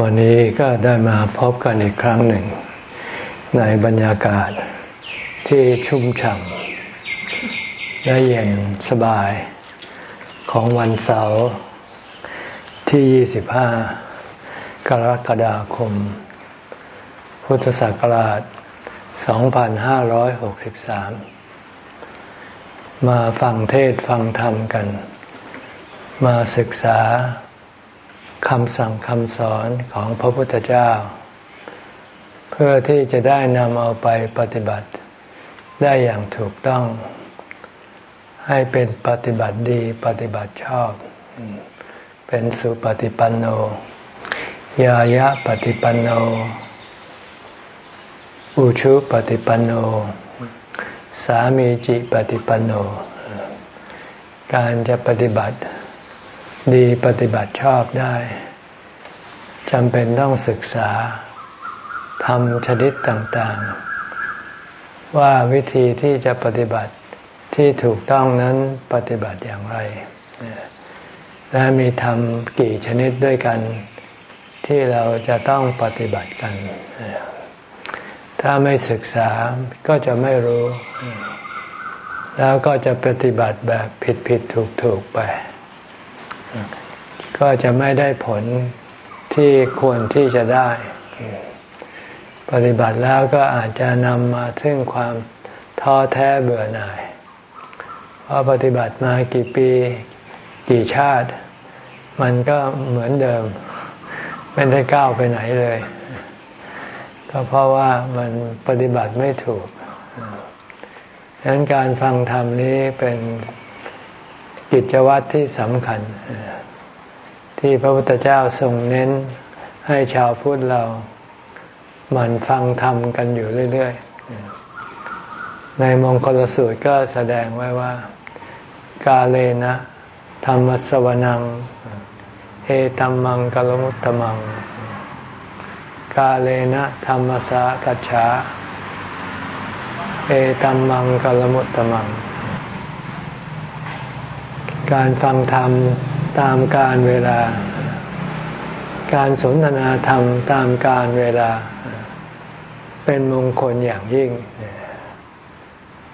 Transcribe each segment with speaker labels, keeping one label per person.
Speaker 1: วันนี้ก็ได้มาพบกันอีกครั้งหนึ่ง ในบรรยากาศที่ชุ่มฉ่ำและเย็นสบายของวันเสาร์ที่ 25 กรกฎาคม พุทธศักราช 2563 มาฟังเทศฟังธรรมกัน มาศึกษา คำสั่งคำสอนของพระพุทธเจ้า เพื่อที่จะได้นำเอาไปปฏิบัติ ได้อย่างถูกต้อง ให้เป็นปฏิบัติดีปฏิบัติชอบ เป็นสุปฏิปันโนยายะปฏิปันโน อุชุปฏิปันโน สามีจิปฏิปันโน การจะปฏิบัติ ดีปฏิบัติชอบได้จำเป็นต้องศึกษาทำชนิดต่างๆ ว่าวิธีที่จะปฏิบัติที่ถูกต้องนั้นปฏิบัติอย่างไร และมีทำกี่ชนิดด้วยกัน ที่เราจะต้องปฏิบัติกัน ถ้าไม่ศึกษาก็จะไม่รู้ แล้วก็จะปฏิบัติแบบผิดผิดถูกถูกไป ก็จะไม่ได้ผลที่ควรที่จะได้ ปฏิบัติแล้วก็อาจจะนำมาถึงความท้อแท้เบื่อหน่าย เพราะปฏิบัติมากี่ปี กี่ชาติ มันก็เหมือนเดิม ไม่ได้ก้าวไปไหนเลย ก็เพราะว่ามันปฏิบัติไม่ถูกดังนั้นการฟังธรรมนี้เป็น กิจวัตรที่สำคัญ ที่พระพุทธเจ้าทรงเน้นให้ชาวพุทธเราหมั่นฟังธรรมกันอยู่เรื่อย ๆ ในมงคลสูตรก็แสดงไว้ว่า กาเลนะธรรมสวนัง เอตัมมังกลมุตตมัง กาเลนะธรรมสากัจฉา เอตัมมังกลมุตตมัง การฟังธรรมตามการเวลา การสนทนาธรรมตามการเวลา เป็นมงคลอย่างยิ่ง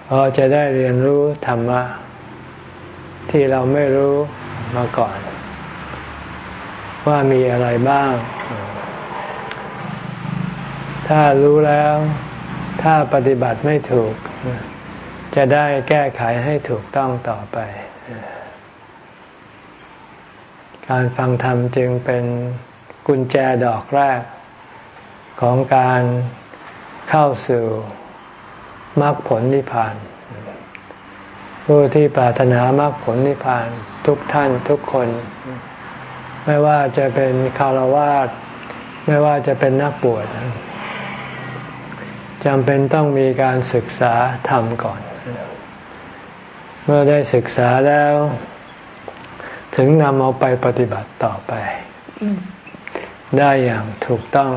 Speaker 1: เพราะจะได้เรียนรู้ธรรมะ ที่เราไม่รู้มาก่อน ว่ามีอะไรบ้าง ถ้ารู้แล้ว ถ้าปฏิบัติไม่ถูก จะได้แก้ไขให้ถูกต้องต่อไป การฟังธรรมจึงเป็นกุญแจดอกแรก ของการเข้าสู่มรรคผลนิพพาน ผู้ที่ปรารถนามรรคผลนิพพานทุกท่านทุกคน ไม่ว่าจะเป็นคารวาสไม่ว่าจะเป็นนักบวชจำเป็นต้องมีการศึกษาธรรมก่อน เมื่อได้ศึกษาแล้ว ถึงนำเอาไปปฏิบัติต่อไป ได้อย่างถูกต้อง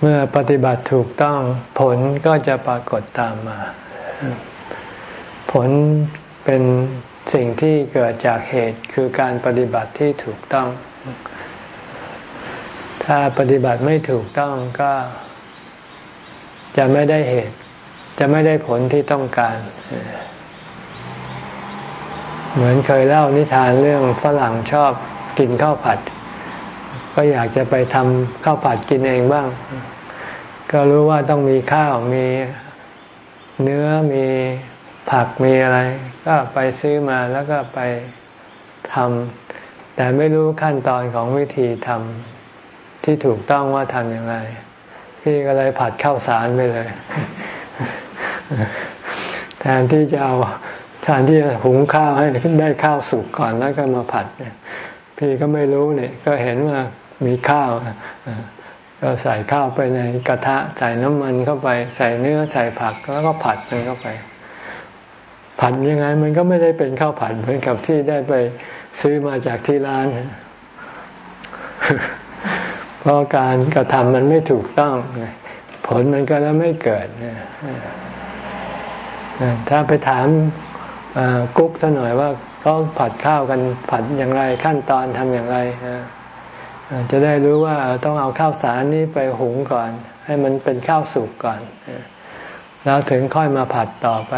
Speaker 1: เมื่อปฏิบัติถูกต้อง ผลก็จะปรากฏตามมา ผลเป็นสิ่งที่เกิดจากเหตุคือการปฏิบัติที่ถูกต้อง ถ้าปฏิบัติไม่ถูกต้องก็ จะไม่ได้เหตุ จะไม่ได้ผลที่ต้องการเเหมือนเคยเล่านิทานเรื่องฝรั่งชอบกินข้าวผัด ก็อยากจะไปทำข้าวผัดกินเองบ้าง ก็รู้ว่าต้องมีข้าวมีเนื้อมีผักมีอะไร ก็ไปซื้อมาแล้วก็ไปทำแต่ไม่รู้ขั้นตอนของวิธีทำที่ถูกต้องว่าทำอย่างไร พี่ก็เลยผัดข้าวสารไปเลย แทนที่จะเอา แทนที่จะหุงข้าวให้ได้ข้าวสุกก่อนแล้วก็มาผัดพี่ก็ไม่รู้เนี่ย ก็เห็นว่ามีข้าวก็ใส่ข้าวไปในกระทะใส่น้ำมันเข้าไป ใส่เนื้อใส่ผักแล้วก็ผัดมันเข้าไป ผัดยังไง มันก็ไม่ได้เป็นข้าวผัดเหมือนกับที่ได้ไปซื้อมาจากที่ร้านเพราะการกระทำมันไม่ถูกต้อง ผลมันก็แล้วไม่เกิดถ้าไปถาม กุ๊กซะหน่อยว่าเขาผัดข้าวกันผัดอย่างไรขั้นตอนทำอย่างไรจะได้รู้ว่าต้องเอาข้าวสารนี้ไปหุงก่อน ให้มันเป็นข้าวสุกก่อน แล้วถึงค่อยมาผัดต่อไป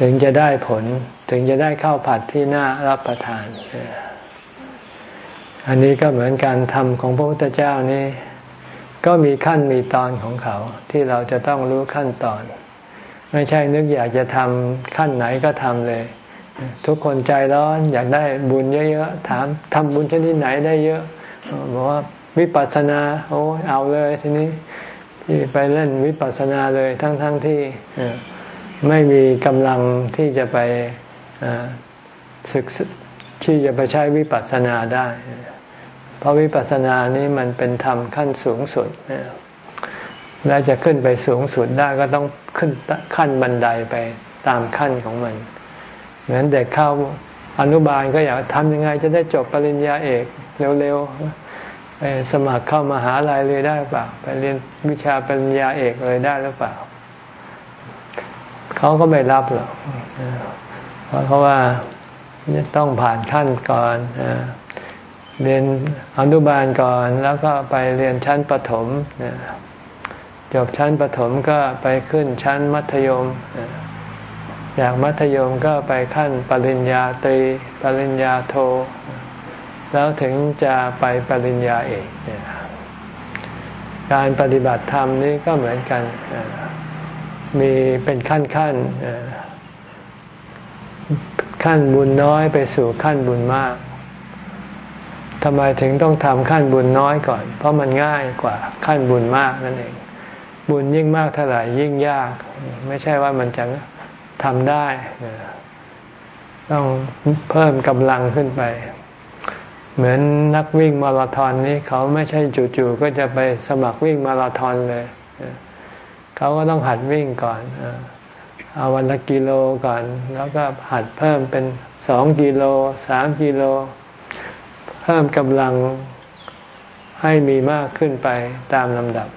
Speaker 1: ถึงจะได้ผลถึงจะได้ข้าวผัดที่น่ารับประทาน อันนี้ก็เหมือนการทำของพระพุทธเจ้านี่ก็มีขั้นมีตอนของเขาที่เราจะต้องรู้ขั้นตอน ไม่ใช่นึกอยากจะทำขั้นไหนก็ทำเลย ทุกคนใจร้อนอยากได้บุญเยอะๆถามทำบุญชนิดไหนได้เยอะบอกว่าวิปัสสนาโอ้เอาเลยทีนี้ที่ไปเล่นวิปัสสนาเลยทั้งๆทที่ไม่มีกำลังที่จะไปศึกที่จะไปใช้วิปัสสนาได้ เพราะวิปัสสนานี้มันเป็นธรรมขั้นสูงสุด และจะขึ้นไปสูงสุดได้ก็ต้องขึ้นขั้นบันไดไปตามขั้นของมัน เหมือนเด็กเข้าอนุบาลก็อยากทำยังไงจะได้จบปริญญาเอกเร็วๆไปสมัครเข้ามาหาลัยเลยได้เปล่า ไปเรียนวิชาปริญญาเอกเลยได้หรือเปล่า เขาก็ไม่รับหรอกเพราะว่าต้องผ่านขั้นก่อนเรียนอนุบาลก่อนแล้วก็ไปเรียนชั้นประถม จบชั้นประถมก็ไปขึ้นชั้นมัธยม จากมัธยมก็ไปขั้นปริญญาตรี ปริญญาโท แล้วถึงจะไปปริญญาเอกการปฏิบัติธรรมนี้ก็เหมือนกัน มีเป็นขั้นขั้นขั้นบุญน้อยไปสู่ขั้นบุญมากทำไมถึงต้องทำขั้นบุญน้อยก่อน เพราะมันง่ายกว่าขั้นบุญมากนั่นเอง บุญยิ่งมากเท่าไหร่ยิ่งยาก ไม่ใช่ว่ามันจะทำได้ ต้องเพิ่มกำลังขึ้นไป เหมือนนักวิ่งมาราธอนนี้ เขาไม่ใช่จู่ๆก็จะไปสมัครวิ่งมาราธอนเลย เขาก็ต้องหัดวิ่งก่อนเอาวันละกิโลก่อน แล้วก็หัดเพิ่มเป็นสองกิโลสามกิโล เพิ่มกำลังให้มีมากขึ้นไปตามลำดับ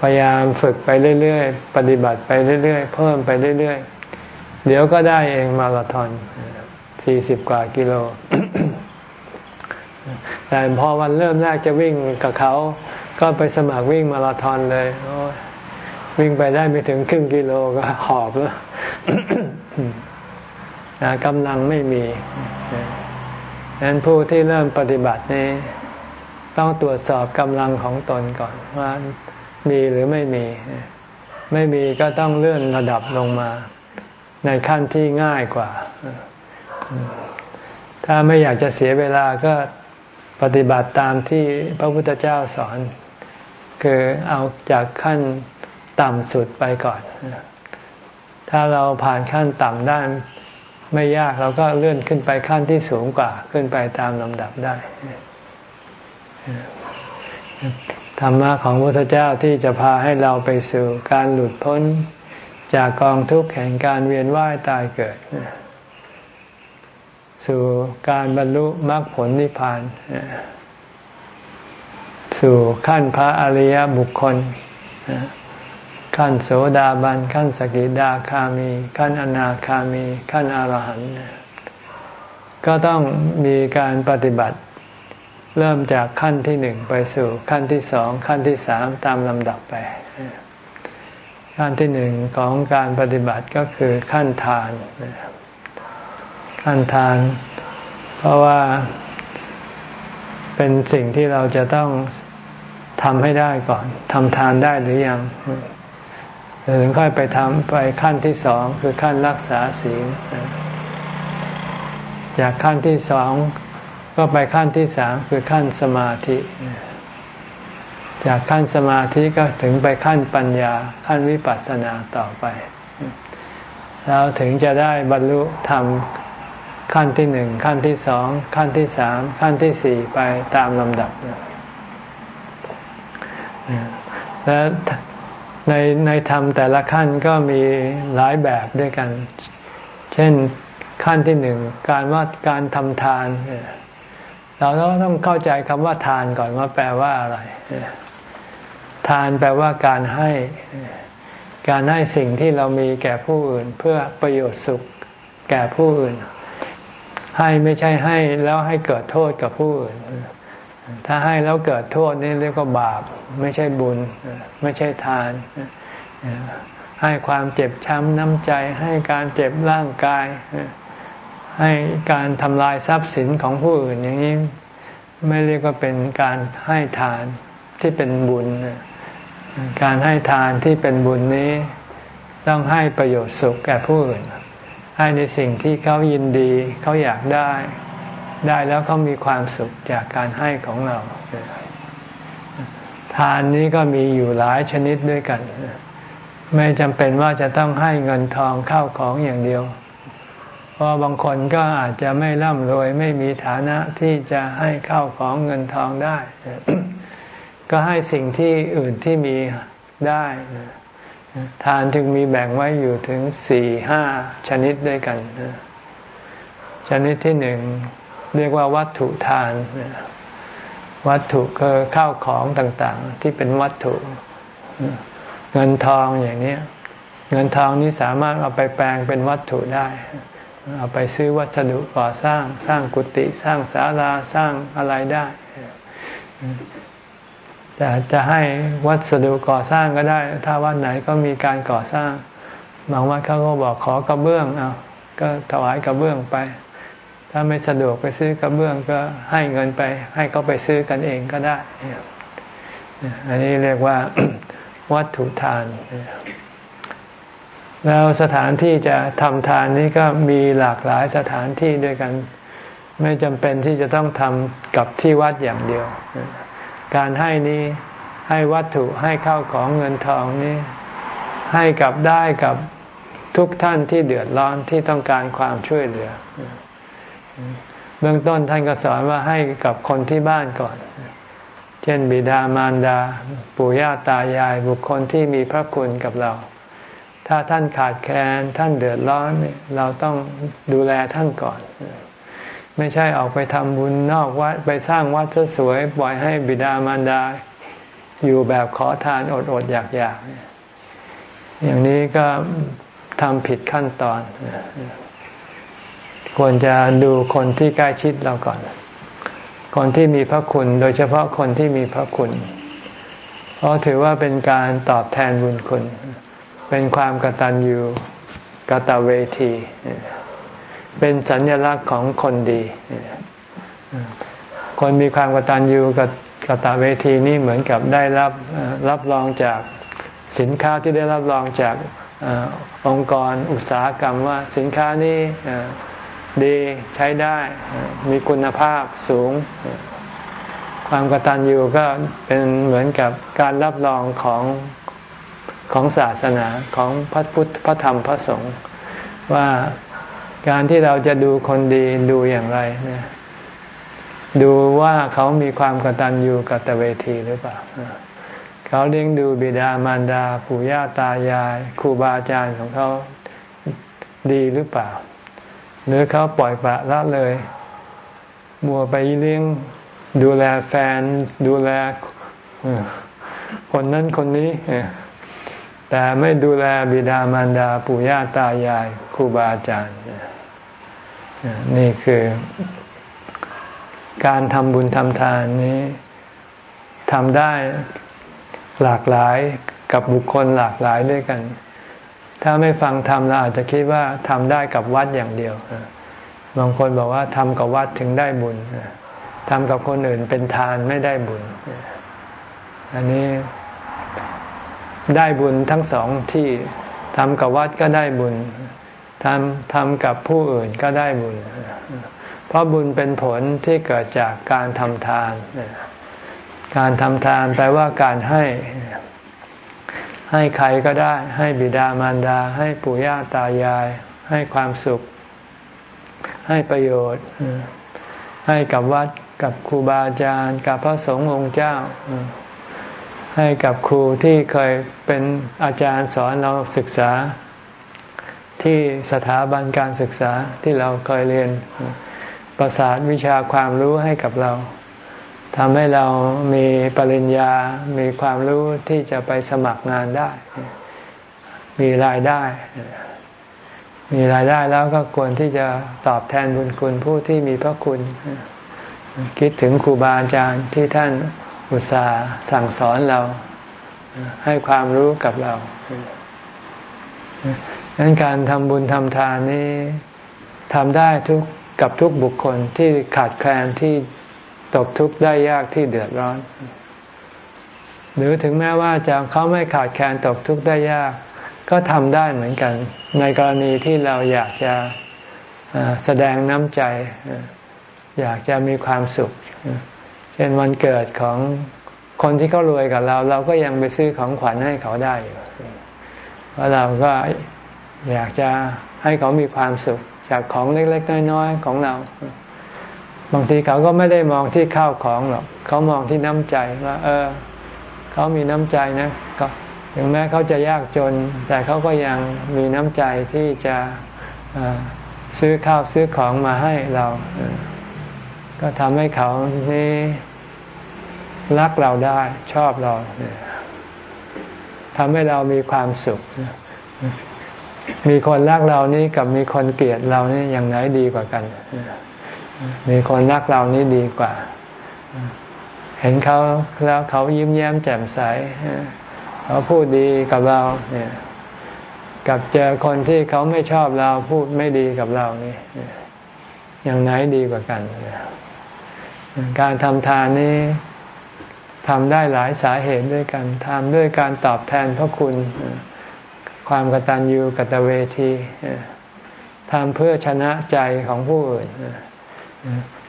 Speaker 1: พยายามฝึกไปเรื่อยๆ ปฏิบัติไปเรื่อยๆ เพิ่มไปเรื่อยๆ เดี๋ยวก็ได้เองมาราธอนสี่สิบกว่ากิโล แต่พอวันเริ่มแรกจะวิ่งกับเขา ก็ไปสมัครวิ่งมาราธอนเลย วิ่งไปได้ไม่ถึงครึ่งกิโลก็หอบแล้วกำลังไม่มีฉะนั้นผู้ที่เริ่มปฏิบัตินี้ ต้องตรวจสอบกำลังของตนก่อนว่า มีหรือไม่มี ไม่มีก็ต้องเลื่อนระดับลงมา ในขั้นที่ง่ายกว่า ถ้าไม่อยากจะเสียเวลาก็ปฏิบัติตามที่พระพุทธเจ้าสอน คือเอาจากขั้นต่ำสุดไปก่อน ถ้าเราผ่านขั้นต่ำได้ไม่ยากเราก็เลื่อนขึ้นไปขั้นที่สูงกว่า ขึ้นไปตามลำดับได้ ธรรมะของพระพุทธเจ้าที่จะพาให้เราไปสู่การหลุดพ้นจากกองทุกข์แห่งการเวียนว่ายตายเกิด สู่การบรรลุมรรคผลนิพพาน สู่ขั้นพระอริยบุคคล ขั้นโสดาบัน ขั้นสกิดาคามี ขั้นอนาคามี ขั้นอรหันต์ก็ต้องมีการปฏิบัติ เริ่มจากขั้นที่หนึ่งไปสู่ขั้นที่สองขั้นที่สามตามลำดับไป ขั้นที่หนึ่งของการปฏิบัติก็คือขั้นทานขั้นทาน เพราะว่าเป็นสิ่งที่เราจะต้องทำให้ได้ก่อนทำทานได้หรือยังถึงค่อยไปทำไปขั้นที่สองคือขั้นรักษาศีลจากขั้นที่สอง ก็ไปขั้นที่สามคือขั้นสมาธิ จากขั้นสมาธิก็ถึงไปขั้นปัญญาขั้นวิปัสสนาต่อไป แล้วถึงจะได้บรรลุธรรมขั้นที่หนึ่งขั้นที่สองขั้นที่สามขั้นที่สี่ไปตามลำดับและในในธรรมแต่ละขั้นก็มีหลายแบบด้วยกัน เช่นขั้นที่หนึ่งการว่าการทำทาน เราต้องเข้าใจคำว่าทานก่อนว่าแปลว่าอะไร ทานแปลว่าการให้ การให้สิ่งที่เรามีแก่ผู้อื่น เพื่อประโยชน์สุขแก่ผู้อื่น ให้ไม่ใช่ให้แล้วให้เกิดโทษกับผู้อื่น ถ้าให้แล้วเกิดโทษนี่เรียกว่าบาป ไม่ใช่บุญ ไม่ใช่ทาน ให้ความเจ็บช้ำน้ำใจ ให้การเจ็บร่างกาย ให้การทำลายทรัพย์สินของผู้อื่นอย่างนี้ไม่เรียกว่าเป็นการให้ทานที่เป็นบุญ การให้ทานที่เป็นบุญนี้ ต้องให้ประโยชน์สุขแก่ผู้อื่น ให้ในสิ่งที่เขายินดีเขาอยากได้ ได้แล้วเขามีความสุขจากการให้ของเรา ทานนี้ก็มีอยู่หลายชนิดด้วยกัน ไม่จำเป็นว่าจะต้องให้เงินทองเข้าของอย่างเดียว พราะบางคนก็อาจจะไม่ร่ำรวยไม่มีฐานะที่จะให้เข้าของเงินทองได้ ก็ให้สิ่งที่อื่นที่มีได้ ทานจึงมีแบ่งไว้อยู่ถึงสี่ห้าชนิดด้วยกัน ชนิดที่หนึ่งเรียกว่าวัตถุทาน วัตถุคือข้าวของต่างๆ ที่เป็นวัตถุ เงินทองอย่างนี้ เงินทองนี้สามารถเอาไปแปลงเป็นวัตถุได้ เอาไปซื้อวัสดุก่อสร้าง สร้างกุฏิสร้างศาลาสร้างอะไรได้แต่จะให้วัสดุก่อสร้างก็ได้ ถ้าวัดไหนก็มีการก่อสร้าง บางวัดเขาก็บอกขอกระเบื้องเอาก็ถวายกระเบื้องไป ถ้าไม่สะดวกไปซื้อกระเบื้องก็ให้เงินไป ให้เขาไปซื้อกันเองก็ได้ อันนี้เรียกว่าวัตถุทาน แล้วสถานที่จะทำทานนี้ก็มีหลากหลายสถานที่ด้วยกัน ไม่จำเป็นที่จะต้องทำกับที่วัดอย่างเดียว การให้นี้ให้วัตถุให้ข้าวของเงินทองนี้ ให้กับได้กับทุกท่านที่เดือดร้อนที่ต้องการความช่วยเหลือ เบื้องต้นท่านก็สอนว่าให้กับคนที่บ้านก่อน เช่นบิดามารดา ปู่ย่าตายายบุคคลที่มีพระคุณกับเรา ถ้าท่านขาดแคลนท่านเดือดร้อนเราต้องดูแลท่านก่อน ไม่ใช่ออกไปทำบุญนอกวัดไปสร้างวัดสวยปล่อยให้บิดามารดา อยู่แบบขอทานอดอดอยากอยากอย่างนี้ก็ทำผิดขั้นตอน ควรจะดูคนที่ใกล้ชิดเราก่อน คนที่มีพระคุณ โดยเฉพาะคนที่มีพระคุณ เพราะถือว่าเป็นการตอบแทนบุญคุณ เป็นความกตัญญูกตเวที เป็นสัญลักษณ์ของคนดี คนมีความกตัญญูกกตเวทีนี่เหมือนกับได้รับรับรองจากสินค้าที่ได้รับรองจากองค์กรอุตสาหกรรมว่าสินค้านี้ดีใช้ได้มีคุณภาพสูง ความกตัญญูก็เป็นเหมือนกับการรับรองของ ของศาสนาของพระพุทธพระธรรมพระสงฆ์ว่าการที่เราจะดูคนดีดูอย่างไรเนี่ยดูว่าเขามีความกตัญญูกตเวทีหรือเปล่าเขาเลี้ยงดูบิดามารดาปู่ย่าตายายครูบาอาจารย์ของเขาดีหรือเปล่า หรือเขาปล่อยปละละเลย มัวไปเลี้ยงดูแลแฟนดูแลคนนั้นคนนี้ แต่ไม่ดูแลบิดามารดาปู่ย่าตายายครูบาอาจารย์ นี่คือการทำบุญทำทานนี้ทำได้หลากหลายกับบุคคลหลากหลายด้วยกัน ถ้าไม่ฟังธรรมเราอาจจะคิดว่าทำได้กับวัดอย่างเดียวบางคนบอกว่าทำกับวัดถึงได้บุญทำกับคนอื่นเป็นทานไม่ได้บุญ อันนี้ ได้บุญทั้งสองที่ทำกับวัดก็ได้บุญทำทำกับผู้อื่นก็ได้บุญ เพราะบุญเป็นผลที่เกิดจากการทำทาน การทำทานแปลว่าการให้ ให้ใครก็ได้ ให้บิดามารดา ให้ปู่ย่าตายาย ให้ความสุข ให้ประโยชน์ ให้กับวัดกับครูบาอาจารย์ กับพระสงฆ์องค์เจ้า ให้กับครูที่เคยเป็นอาจารย์สอนเราศึกษา ที่สถาบันการศึกษาที่เราเคยเรียน ประสานวิชาความรู้ให้กับเราทำให้เรามีปริญญา มีความรู้ที่จะไปสมัครงานได้ มีรายได้ มีรายได้แล้วก็ควรที่จะตอบแทนบุญคุณผู้ที่มีพระคุณ คิดถึงครูบาอาจารย์ที่ท่าน อุตส่าห์สั่งสอนเรา ให้ความรู้กับเราดังนั้นการทำบุญทำทานนี้ทำได้ทุกกับทุกบุคคลที่ขาดแคลนที่ตกทุกข์ได้ยากที่เดือดร้อน หรือถึงแม้ว่าจะเขาไม่ขาดแคลนตกทุกข์ได้ยาก ก็ทำได้เหมือนกัน ในกรณีที่เราอยากจะแสดงน้ำใจ อยากจะมีความสุข เช่นวันเกิดของคนที่เขารวยกับเรา เราก็ยังไปซื้อของขวัญให้เขาได้อยู่เพราะเราก็อยากจะให้เขามีความสุข จากของเล็กๆน้อยๆของเรา บางทีเขาก็ไม่ได้มองที่ข้าวของหรอกเขามองที่น้ำใจว่า เออ เขามีน้ำใจนะก็ถึงแม้เขาจะยากจน แต่เขาก็ยังมีน้ำใจที่จะซื้อข้าวซื้อของมาให้เรา ก็ทำให้เขานี่ รักเราได้ชอบเราทำให้เรามีความสุข มีคนรักเรานี่กับมีคนเกลียดเรานี่อย่างไหนดีกว่ากัน มีคนรักเรานี่ดีกว่า เห็นเขาแล้วเขายิ้มแย้มแจ่มใสเขาพูดดีกับเราเนี่ยกับเจอคนที่เขาไม่ชอบเราพูดไม่ดีกับเรานี่อย่างไหนดีกว่ากัน การทำทานนี้ ทำได้หลายสาเหตุด้วยกันทำด้วยการตอบแทนพระคุณ ความกตัญญูกตเวทีทำเพื่อชนะใจของผู้อื่น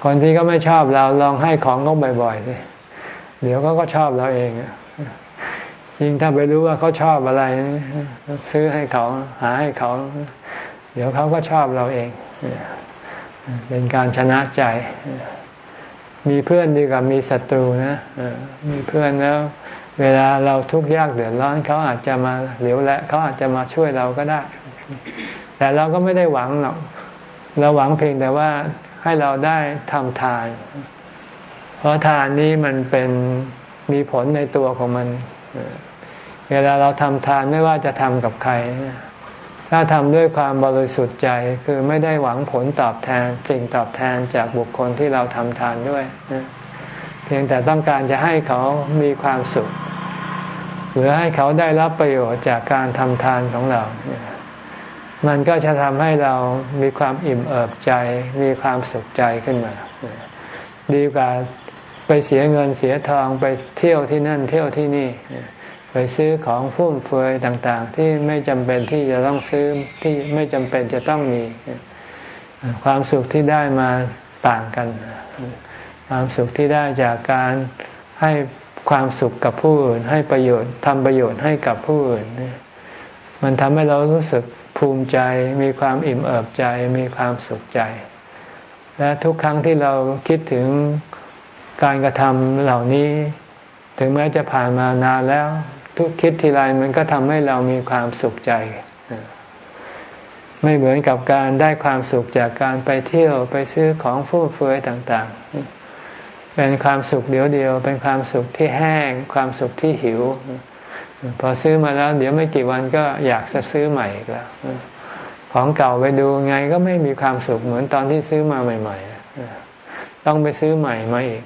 Speaker 1: คนที่เขาไม่ชอบเราลองให้ของเขาบ่อยๆสิเดี๋ยวเขาก็ชอบเราเองยิ่งถ้าไปรู้ว่าเขาชอบอะไร ซื้อให้เขาหาให้เขา เดี๋ยวเขาก็ชอบเราเอง เป็นการชนะใจ มีเพื่อนดีกว่ามีศัตรูนะมีเพื่อนแล้ว เวลาเราทุกข์ยากเดือดร้อนเขาอาจจะมาเหลียวและเขาอาจจะมาช่วยเราก็ได้ แต่เราก็ไม่ได้หวังหรอกเราหวังเพียงแต่ว่าให้เราได้ทำทาน เพราะทานนี้มันเป็นมีผลในตัวของมัน เวลาเราทำทานไม่ว่าจะทำกับใคร ถ้าทำด้วยความบริสุทธิ์ใจคือไม่ได้หวังผลตอบแทนสิ่งตอบแทนจากบุคคลที่เราทำทานด้วย เพียงแต่ต้องการจะให้เขามีความสุข หรือให้เขาได้รับประโยชน์จากการทำทานของเรา มันก็จะทำให้เรามีความอิ่มเอิบใจ มีความสุขใจขึ้นมา ดีกว่าไปเสียเงินเสียทองไปเที่ยวที่นั่นเที่ยวที่นี่ ไปซื้อของฟุ่มเฟือยต่างๆ ที่ไม่จำเป็นที่จะต้องซื้อที่ไม่จำเป็นจะต้องมี ความสุขที่ได้มาต่างกัน ความสุขที่ได้จากการให้ความสุขกับผู้อื่นให้ประโยชน์ทำประโยชน์ให้กับผู้อื่นมันทำให้เรารู้สึกภูมิใจ มีความอิ่มเอิบใจ มีความสุขใจ และทุกครั้งที่เราคิดถึงการกระทำเหล่านี้ ถึงแม้จะผ่านมานานแล้ว คิดทีไรมันก็ทำให้เรามีความสุขใจ ไม่เหมือนกับการได้ความสุขจากการไปเที่ยวไปซื้อของฟุ่มเฟือยต่าง ๆ เป็นความสุขเดียวเดียว เป็นความสุขที่แห้ง ความสุขที่หิว พอซื้อมาแล้ว เดี๋ยวไม่กี่วันก็อยากจะซื้อใหม่อีกแล้วของเก่าไปดูไงก็ไม่มีความสุขเหมือนตอนที่ซื้อมาใหม่ ๆ ต้องไปซื้อใหม่มาอีก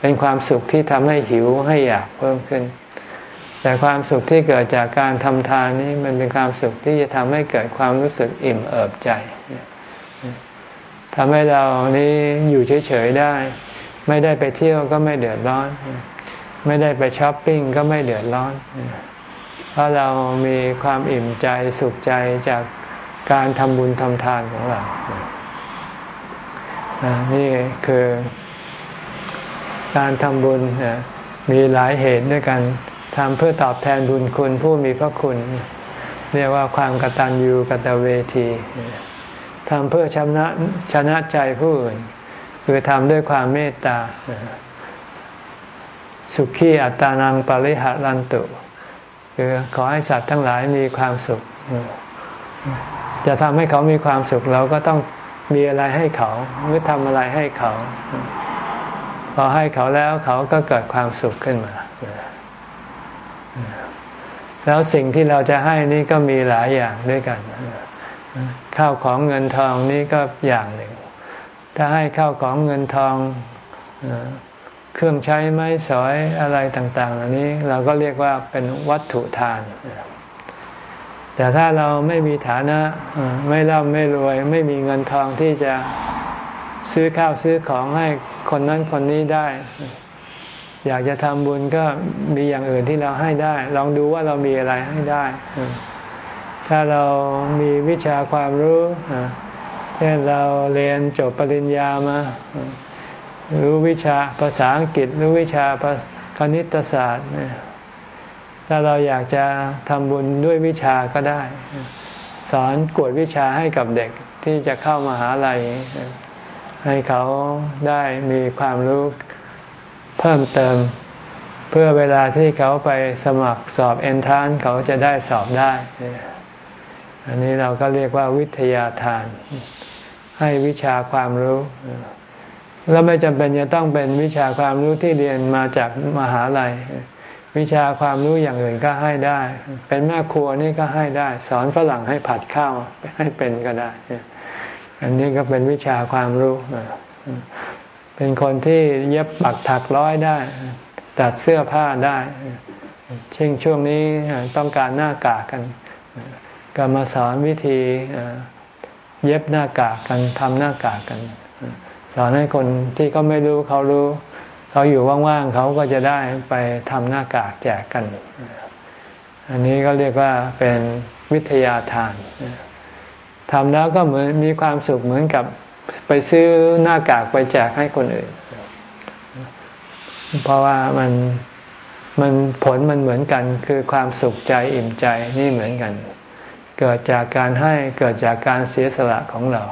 Speaker 1: เป็นความสุขที่ทำให้หิวให้อยากเพิ่มขึ้น แต่ความสุขที่เกิดจากการทำทานนี้มันเป็นความสุขที่จะทำให้เกิดความรู้สึกอิ่มเอิบใจทำให้เรานี้อยู่เฉยๆได้ ไม่ได้ไปเที่ยวก็ไม่เดือดร้อน ไม่ได้ไปช้อปปิ้งก็ไม่เดือดร้อน เพราะเรามีความอิ่มใจสุขใจจากการทำบุญทำทานของเรา นี่คือการทำบุญมีหลายเหตุด้วยกัน ทำเพื่อตอบแทนบุญคุณผู้มีพระคุณ เรียกว่าความกตัญญูกตเวทีทำเพื่อชนะชนะใจผู้อื่น คือทำด้วยความเมตตา สุขีอัตานังปริหารันตุ คือขอให้สัตว์ทั้งหลายมีความสุข จะทำให้เขามีความสุขเราก็ต้องมีอะไรให้เขาหรือทำอะไรให้เขา พอให้เขาแล้วเขาก็เกิดความสุขขึ้นมา แล้วสิ่งที่เราจะให้นี่ก็มีหลายอย่างด้วยกัน ข้าวของเงินทองนี่ก็อย่างหนึ่ง ถ้าให้ข้าวของเงินทองเครื่องใช้ไม้สอยอะไรต่างๆเหล่านี้เราก็เรียกว่าเป็นวัตถุทาน แต่ถ้าเราไม่มีฐานะไม่ร่ำไม่รวย ไม่มีเงินทองที่จะซื้อข้าวซื้อของให้คนนั้นคนนี้ได้ อยากจะทำบุญก็มีอย่างอื่นที่เราให้ได้ ลองดูว่าเรามีอะไรให้ได้ ถ้าเรามีวิชาความรู้เช่นเราเรียนจบปริญญามา รู้วิชาภาษาอังกฤษ รู้วิชาคณิตศาสตร์ ถ้าเราอยากจะทำบุญด้วยวิชาก็ได้ สอนกวดวิชาให้กับเด็กที่จะเข้ามาหาลัยให้เขาได้มีความรู้ เพิ่มเติม เพื่อเวลาที่เขาไปสมัครสอบเอนทรานเขาจะได้สอบได้ อันนี้เราก็เรียกว่าวิทยาทาน ให้วิชาความรู้ แล้วไม่จำเป็นจะต้องเป็นวิชาความรู้ที่เรียนมาจากมหาลัย วิชาความรู้อย่างอื่นก็ให้ได้ เป็นแม่ครัวนี่ก็ให้ได้ สอนฝรั่งให้ผัดข้าวให้เป็นก็ได้ อันนี้ก็เป็นวิชาความรู้ เป็นคนที่เย็บปักถักร้อยได้ ตัดเสื้อผ้าได้ เช่นช่วงนี้ต้องการหน้ากากกันก็มาสอนวิธีเย็บหน้ากากกันทำหน้ากากกัน สอนให้คนที่เขาไม่รู้เขารู้ เขาอยู่ว่างๆเขาก็จะได้ไปทำหน้ากากแจกกัน อันนี้ก็เรียกว่าเป็นวิทยาทานทำแล้วก็เหมือนมีความสุขเหมือนกับ ไปซื้อหน้ากากไปแจกให้คนอื่น เพราะว่ามันมันผลมันเหมือนกัน คือความสุขใจอิ่มใจนี่เหมือนกัน เกิดจากการให้เกิดจากการเสียสละของเรา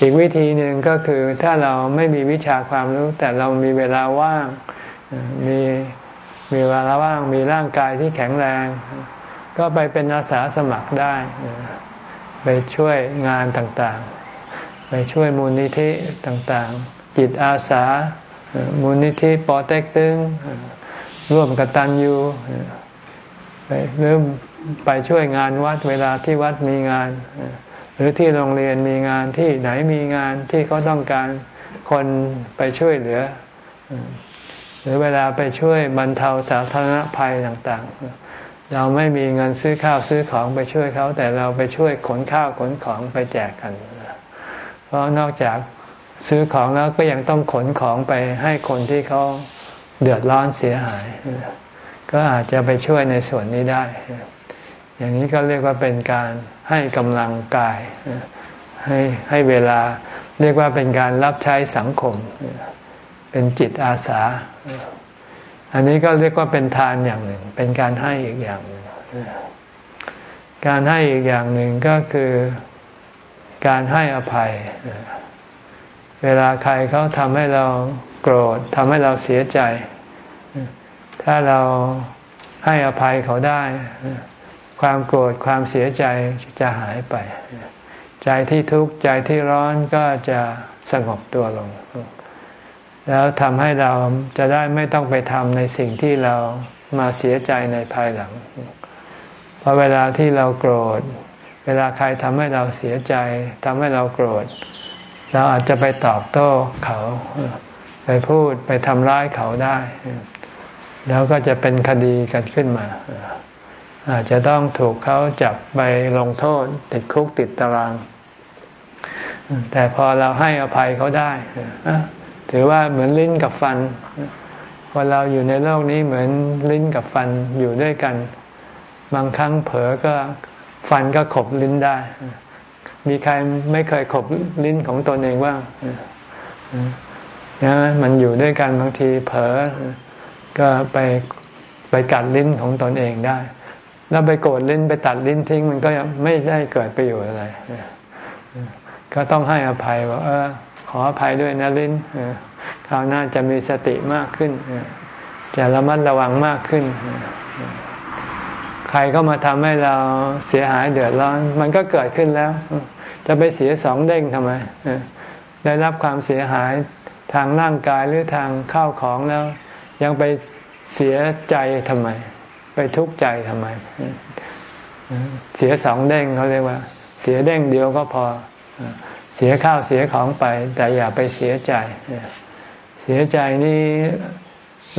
Speaker 1: อีกวิธีหนึ่งก็คือถ้าเราไม่มีวิชาความรู้ แต่เรามีเวลาว่างมีมีเวลาว่างมีร่างกายที่แข็งแรง ก็ไปเป็นอาสาสมัครได้ ไปช่วยงานต่างๆ ไปช่วยมูลนิธิต่างๆ จิตอาสา มูลนิธิปอเต็กตึงร่วมกตันยูไปหรือไปช่วยงานวัดเวลาที่วัดมีงาน หรือที่โรงเรียนมีงานที่ไหนมีงานที่เขาต้องการคนไปช่วยเหลือ หรือเวลาไปช่วยบรรเทาสาธารณภัยต่างๆ เราไม่มีเงินซื้อข้าวซื้อของไปช่วยเขา แต่เราไปช่วยขนข้าวขนของไปแจกกัน เพราะนอกจากซื้อของแล้วก็ยังต้องขนของไปให้คนที่เขาเดือดร้อนเสียหาย ก็อาจจะไปช่วยในส่วนนี้ได้ อย่างนี้ก็เรียกว่าเป็นการให้กำลังกาย ให้ให้เวลาเรียกว่าเป็นการรับใช้สังคม เป็นจิตอาสา อันนี้ก็เรียกว่าเป็นทานอย่างหนึ่ง เป็นการให้อีกอย่างหนึ่งการให้อีกอย่างหนึ่งก็คือ การให้อภัย เวลาใครเขาทำให้เราโกรธทำให้เราเสียใจ ถ้าเราให้อภัยเขาได้ ความโกรธความเสียใจจะหายไป ใจที่ทุกข์ใจที่ร้อนก็จะสงบตัวลง แล้วทำให้เราจะได้ไม่ต้องไปทำในสิ่งที่เรามาเสียใจในภายหลังเพราะเวลาที่เราโกรธ เวลาใครทำให้เราเสียใจทำให้เราโกรธ เราอาจจะไปตอบโต้เขา ไปพูดไปทำร้ายเขาได้ แล้วก็จะเป็นคดีกันขึ้นมา อาจจะต้องถูกเขาจับไปลงโทษ ติดคุกติดตาราง แต่พอเราให้อภัยเขาได้ถือว่าเหมือนลิ้นกับฟันคนเราอยู่ในโลกนี้เหมือนลิ้นกับฟันอยู่ด้วยกัน บางครั้งเผลอก็ ฟันก็ขบลิ้นได้ มีใครไม่เคยขบลิ้นของตนเองบ้างนะมันอยู่ด้วยกันบางทีเผลอก็ไปไปกัดลิ้นของตนเองได้ แล้วไปโกรธลิ้นไปตัดลิ้นทิ้ง มันก็ไม่ได้เกิดประโยชน์อะไร ก็ต้องให้อภัยว่าเออ ขออภัยด้วยนะลิ้นคราวหน้าจะมีสติมากขึ้น จะระมัดระวังมากขึ้น ใครเข้ามาทำให้เราเสียหายเดือดร้อน มันก็เกิดขึ้นแล้ว จะไปเสียสองเด้งทำไมได้รับความเสียหายทางร่างกายหรือทางข้าวของแล้ว ยังไปเสียใจทำไม ไปทุกข์ใจทำไม เสียสองเด้งเขาเรียกว่า เสียเด้งเดียวก็พอ เสียข้าวเสียของไป แต่อย่าไปเสียใจ เสียใจนี่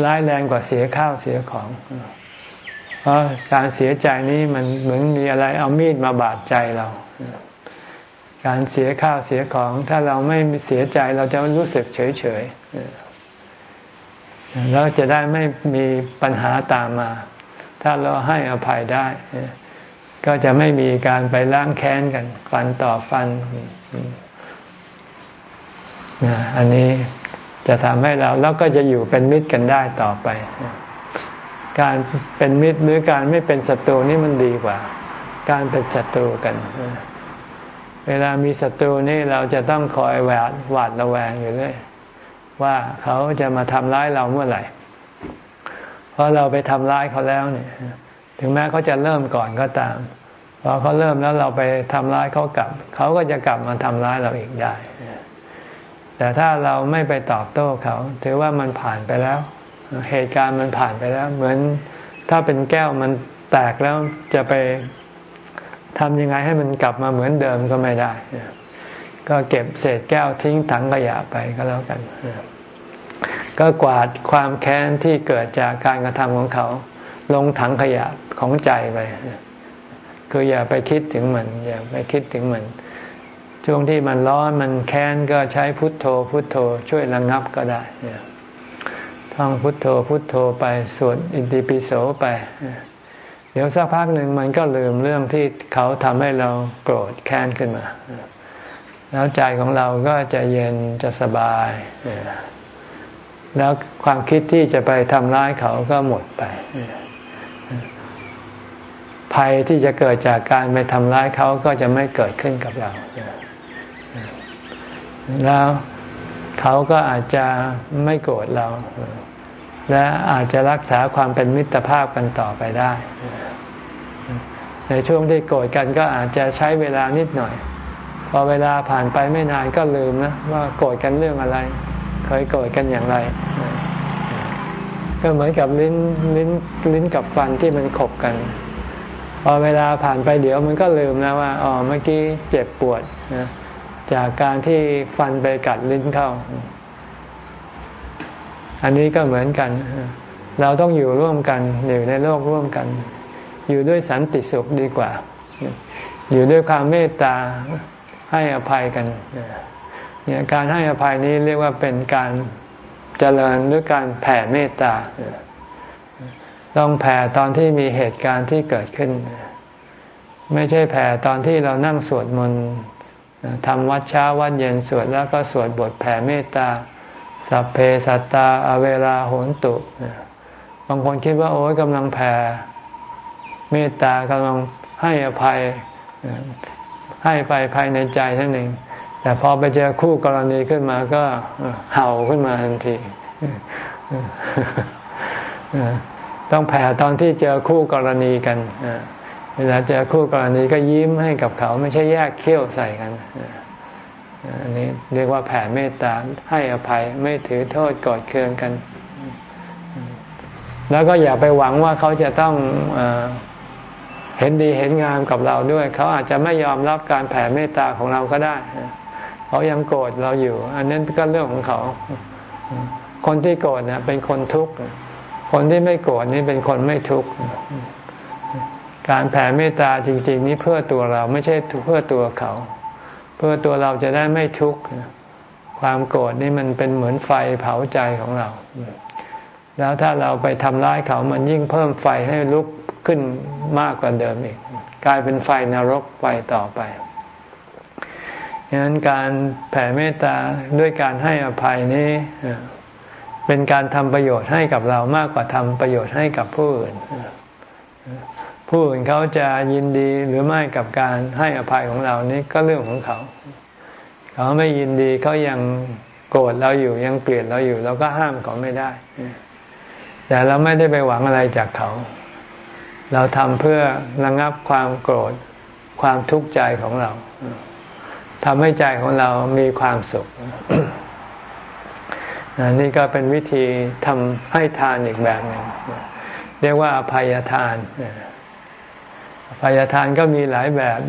Speaker 1: ร้ายแรงกว่าเสียข้าวเสียของ ราะการเสียใจนี้มันเหมือนมีอะไรเอามีดมาบาดใจเรา การเสียข้าวเสียของถ้าเราไม่เสียใจเราจะรู้สึกเฉยเฉยแล้วจะได้ไม่มีปัญหาตามมา ถ้าเราให้อภัยได้ ก็จะไม่มีการไปล้างแค้นกันฟันต่อฟัน อันนี้จะทำให้เราแล้วก็จะอยู่เป็นมิตรกันได้ต่อไป การเป็นมิตรหรือการไม่เป็นศัตรูนี่มันดีกว่า การเป็นศัตรูกัน เวลามีศัตรูนี่เราจะต้องคอยหวาดหวาดระแวงอยู่เรื่อยว่าเขาจะมาทำร้ายเราเมื่อไหร่ เพราะเราไปทำร้ายเขาแล้วเนี่ย ถึงแม้เขาจะเริ่มก่อนก็ตามพอเขาเริ่มแล้วเราไปทำร้ายเขากลับ เขาก็จะกลับมาทำร้ายเราอีกได้ แต่ถ้าเราไม่ไปตอบโต้เขา ถือว่ามันผ่านไปแล้ว เหตุการณ์มันผ่านไปแล้ว เหมือนถ้าเป็นแก้วมันแตกแล้วจะไปทำยังไงให้มันกลับมาเหมือนเดิมก็ไม่ได้ ก็เก็บเศษแก้วทิ้งถังขยะไปก็แล้วกัน ก็กวาดความแค้นที่เกิดจากการกระทำของเขา ลงถังขยะของใจไปคืออย่าไปคิดถึงมัน อย่าไปคิดถึงมัน ช่วงที่มันร้อนมันแค้นก็ใช้พุทโธ พุทโธช่วยระงงับก็ได้ ท่องพุทโธพุทโธไปสวดอิติปิโสไป เดี๋ยวสักพักหนึ่งมันก็ลืมเรื่องที่เขาทำให้เราโกรธแค้นขึ้นมา แล้วใจของเราก็จะเย็นจะสบาย แล้วความคิดที่จะไปทำร้ายเขาก็หมดไป ภัยที่จะเกิดจากการไปทำร้ายเขาก็จะไม่เกิดขึ้นกับเราแล้วเขาก็อาจจะไม่โกรธเรา และอาจจะรักษาความเป็นมิตรภาพกันต่อไปได้ ในช่วงที่โกรธกันก็อาจจะใช้เวลานิดหน่อย พอเวลาผ่านไปไม่นานก็ลืมนะว่าโกรธกันเรื่องอะไร เคยโกรธกันอย่างไร ก็เหมือนกับลิ้นลิ้นลิ้นกับฟันที่มันขบกัน พอเวลาผ่านไปเดี๋ยวมันก็ลืมนะว่าอ๋อเมื่อกี้เจ็บปวดนะจากการที่ฟันไปกัดลิ้นเข้า อันนี้ก็เหมือนกัน เราต้องอยู่ร่วมกันอยู่ในโลกร่วมกัน อยู่ด้วยสันติสุขดีกว่า อยู่ด้วยความเมตตาให้อภัยกันเนี่ยการให้อภัยนี้เรียกว่าเป็นการเจริญหรือการแผ่เมตตาต้องแผ่ตอนที่มีเหตุการณ์ที่เกิดขึ้น ไม่ใช่แผ่ตอนที่เรานั่งสวดมนต์ทำวัดเช้าวัดเย็นสวดแล้วก็สวดบทแผ่เมตตา สัพเพสัตตาอเวลาโหนตุ บางคนคิดว่าโอ้ยกำลังแผ่เมตตากำลังให้อภัยให้ไปภายในใจท่านเอง แต่พอไปเจอคู่กรณีขึ้นมาก็เห่าขึ้นมาทันที ต้องแผ่ตอนที่เจอคู่กรณีกัน เวลาเจอคู่กรณีก็ยิ้มให้กับเขา ไม่ใช่แยกเขี้ยวใส่กัน อันนี้เรียกว่าแผ่เมตตาให้อภัยไม่ถือโทษกอดเคืองกัน แล้วก็อย่าไปหวังว่าเขาจะต้องเห็นดีเห็นงามกับเราด้วย เขาอาจจะไม่ยอมรับการแผ่เมตตาของเราก็ได้ เขายังโกรธเราอยู่ อันนั้นก็เรื่องของเขา คนที่โกรธเนี่ยเป็นคนทุกข์คนที่ไม่โกรธนี่เป็นคนไม่ทุกข์การแผ่เมตตาจริง ๆ นี่เพื่อตัวเราไม่ใช่เพื่อตัวเขา เพื่อตัวเราจะได้ไม่ทุกข์ความโกรธนี่มันเป็นเหมือนไฟเผาใจของเรา แล้วถ้าเราไปทำร้ายเขามันยิ่งเพิ่มไฟให้ลุกขึ้นมากกว่าเดิมอีก กลายเป็นไฟนรกไฟต่อไปดังนั้นการแผ่เมตตาด้วยการให้อภัยนี้เป็นการทำประโยชน์ให้กับเรามากกว่าทำประโยชน์ให้กับผู้อื่น ผู้อื่นเขาจะยินดีหรือไม่กับการให้อภัยของเรานี่ก็เรื่องของเขา เขาไม่ยินดีเขายังโกรธเราอยู่ยังเกลียดเราอยู่เราก็ห้ามเขาไม่ได้ แต่เราไม่ได้ไปหวังอะไรจากเขา เราทำเพื่อระงับความโกรธความทุกข์ใจของเราทำให้ใจของเรามีความสุขนี่ก็เป็นวิธีทำให้ทานอีกแบบหนึ่งเรียกว่าอภัยทานอ ภัยทานก็มีหลายแบบ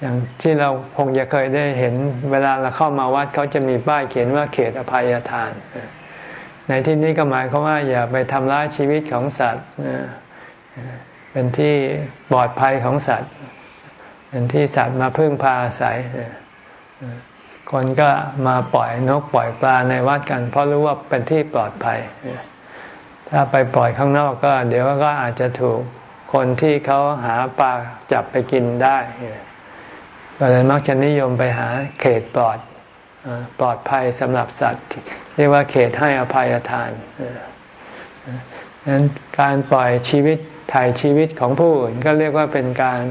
Speaker 1: อย่างที่เราคงจะเคยได้เห็น เวลาเราเข้ามาวัดเขาจะมีป้ายเขียนว่าเขตอภัยทาน ในที่นี้ก็หมายความว่าอย่าไปทำร้ายชีวิตของสัตว์เป็นที่ปลอดภัยของสัตว์ เป็นที่สัตว์มาพึ่งพาอาศัยคนก็มาปล่อยนกปล่อยปลาในวัดกัน เพราะรู้ว่าเป็นที่ปลอดภัย ถ้าไปปล่อยข้างนอกก็ เดี๋ยวก็อาจจะถูก คนที่เขาหาปลาจับไปกินได้ก็เลยมักจะนิยมไปหาเขตปลอดปลอดภัยสำหรับสัตว์ เรียกว่าเขตให้อภัยทานนั้นการปล่อยชีวิตถ่ายชีวิตของผู้อื่นก็เรียกว่าเป็นการ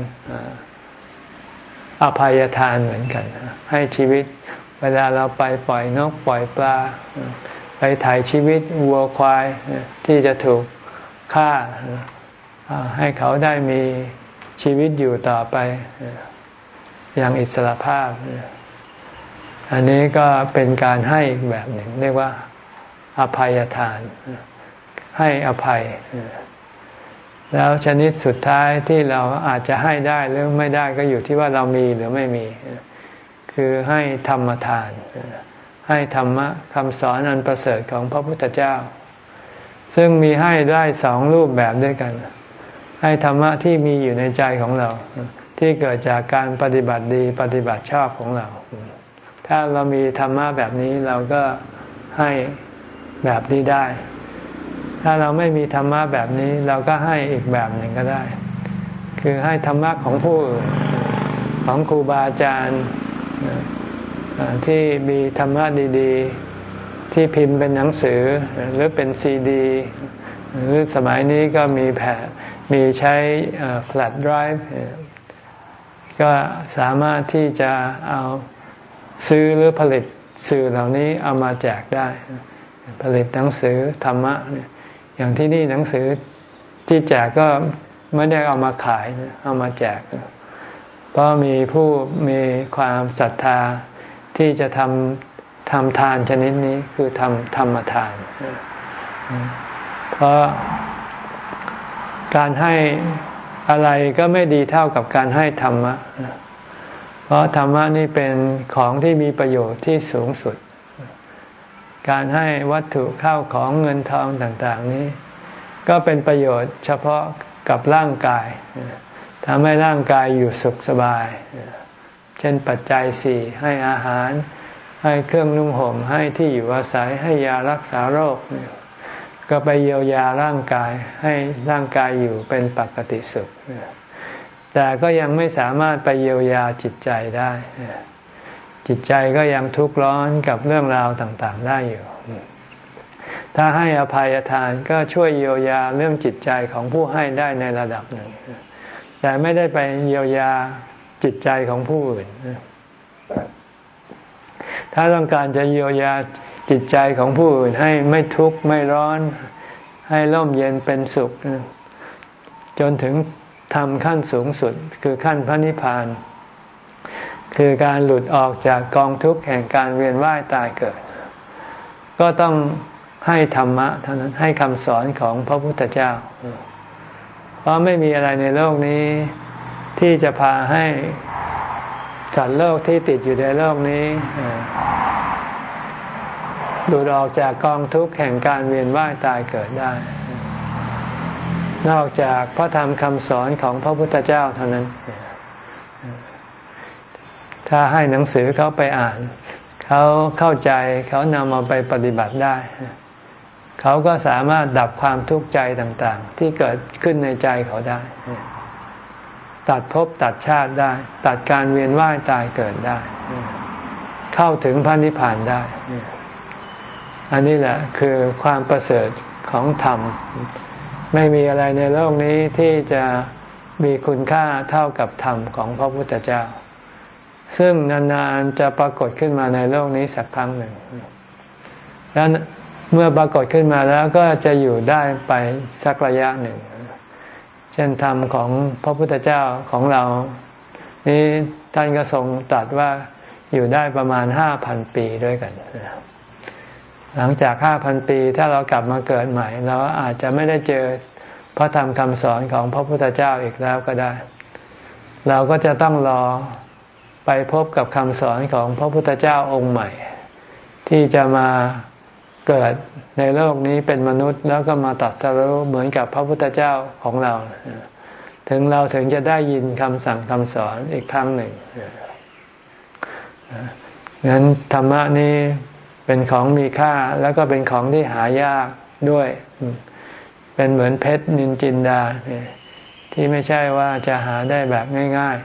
Speaker 1: อภัยทานเหมือนกัน ให้ชีวิต เวลาเราไปปล่อยนกปล่อยปลา ไปถ่ายชีวิตวัวควายที่จะถูกฆ่า ให้เขาได้มีชีวิตอยู่ต่อไปอย่างอิสระภาพ อันนี้ก็เป็นการให้อีกแบบหนึ่ง เรียกว่า อภัยทาน ให้อภัย แล้วชนิดสุดท้ายที่เราอาจจะให้ได้หรือไม่ได้ก็อยู่ที่ว่าเรามีหรือไม่มี คือให้ธรรมทาน ให้ธรรมะคำสอนอันประเสริฐของพระพุทธเจ้า ซึ่งมีให้ได้สองรูปแบบด้วยกัน ให้ธรรมะที่มีอยู่ในใจของเรา ที่เกิดจากการปฏิบัติดีปฏิบัติชอบของเรา ถ้าเรามีธรรมะแบบนี้เราก็ให้แบบนี้ได้ ถ้าเราไม่มีธรรมะแบบนี้เราก็ให้อีกแบบหนึ่งก็ได้ คือให้ธรรมะของผู้อื่นของครูบาอาจารย์ที่มีธรรมะดีๆ ที่พิมพ์เป็นหนังสือหรือเป็นซีดี หรือสมัยนี้ก็มีแผ่ มีใช้แฟลชไดรฟ์ก็สามารถที่จะเอาซื้อหรือผลิตสื่อเหล่านี้เอามาแจกได้ ผลิตหนังสือธรรมะอย่างที่นี่หนังสือที่แจกก็ไม่ได้เอามาขายเอามาแจก เพราะมีผู้มีความศรัทธาที่จะทำทำทานชนิดนี้คือทำธรรมทาน เพราะ การให้อะไรก็ไม่ดีเท่ากับการให้ธรรมะ เพราะธรรมะนี่เป็นของที่มีประโยชน์ที่สูงสุด การให้วัตถุเข้าของเงินทองต่าง ๆ นี้ ก็เป็นประโยชน์เฉพาะกับร่างกายทำให้ร่างกายอยู่สุขสบาย เช่นปัจจัยสี่ให้อาหาร ให้เครื่องนุ่งห่มให้ที่อยู่อาศัยให้ยารักษาโรค ก็ไปเยียวยาร่างกายให้ร่างกายอยู่เป็นปกติสุข แต่ก็ยังไม่สามารถไปเยียวยาจิตใจได้ จิตใจก็ยังทุกข์ร้อนกับเรื่องราวต่างๆ ได้อยู่ ถ้าให้อภัยทานก็ช่วยเยียวยาเรื่องจิตใจของผู้ให้ได้ในระดับหนึ่ง แต่ไม่ได้ไปเยียวยาจิตใจของผู้อื่น ถ้าต้องการจะเยียวยา จิตใจของผู้อื่นให้ไม่ทุกข์ไม่ร้อน ให้ร่มเย็นเป็นสุข จนถึงทำขั้นสูงสุดคือขั้นพระนิพพาน คือการหลุดออกจากกองทุกข์แห่งการเวียนว่ายตายเกิด ก็ต้องให้ธรรมะเท่านั้นให้คำสอนของพระพุทธเจ้า เพราะไม่มีอะไรในโลกนี้ ที่จะพาให้สัตว์โลกที่ติดอยู่ในโลกนี้ หลุดออกจากกองทุกข์แห่งการเวียนว่ายตายเกิดได้ นอกจากพระธรรมคำสอนของพระพุทธเจ้าเท่านั้น ถ้าให้หนังสือเขาไปอ่าน เขาเข้าใจเขานำมาไปปฏิบัติได้ เขาก็สามารถดับความทุกข์ใจต่างๆ ที่เกิดขึ้นในใจเขาได้ ตัดภพตัดชาติได้ ตัดการเวียนว่ายตายเกิดได้ เข้าถึงพระนิพพานได้ อันนี้แหละคือความประเสริฐของธรรม ไม่มีอะไรในโลกนี้ที่จะมีคุณค่าเท่ากับธรรมของพระพุทธเจ้า ซึ่งนานๆจะปรากฏขึ้นมาในโลกนี้สักครั้งหนึ่ง แล้วเมื่อปรากฏขึ้นมาแล้วก็จะอยู่ได้ไปสักระยะหนึ่ง เช่นธรรมของพระพุทธเจ้าของเรา นี้ท่านก็ทรงตรัสว่าอยู่ได้ประมาณห้าพันปีด้วยกัน หลังจากห้าพันปีถ้าเรากลับมาเกิดใหม่ เราอาจจะไม่ได้เจอพระธรรมคำสอนของพระพุทธเจ้าอีกแล้วก็ได้ เราก็จะต้องรอไปพบกับคำสอนของพระพุทธเจ้าองค์ใหม่ ที่จะมาเกิดในโลกนี้เป็นมนุษย์แล้วก็มาตัดสรู้เหมือนกับพระพุทธเจ้าของเรา ถึงเราถึงจะได้ยินคำสั่งคำสอนอีกครั้งหนึ่งงั้นธรรมะนี้ เป็นของมีค่าแล้วก็เป็นของที่หายากด้วย เป็นเหมือนเพชรนินจินดา ที่ไม่ใช่ว่าจะหาได้แบบง่าย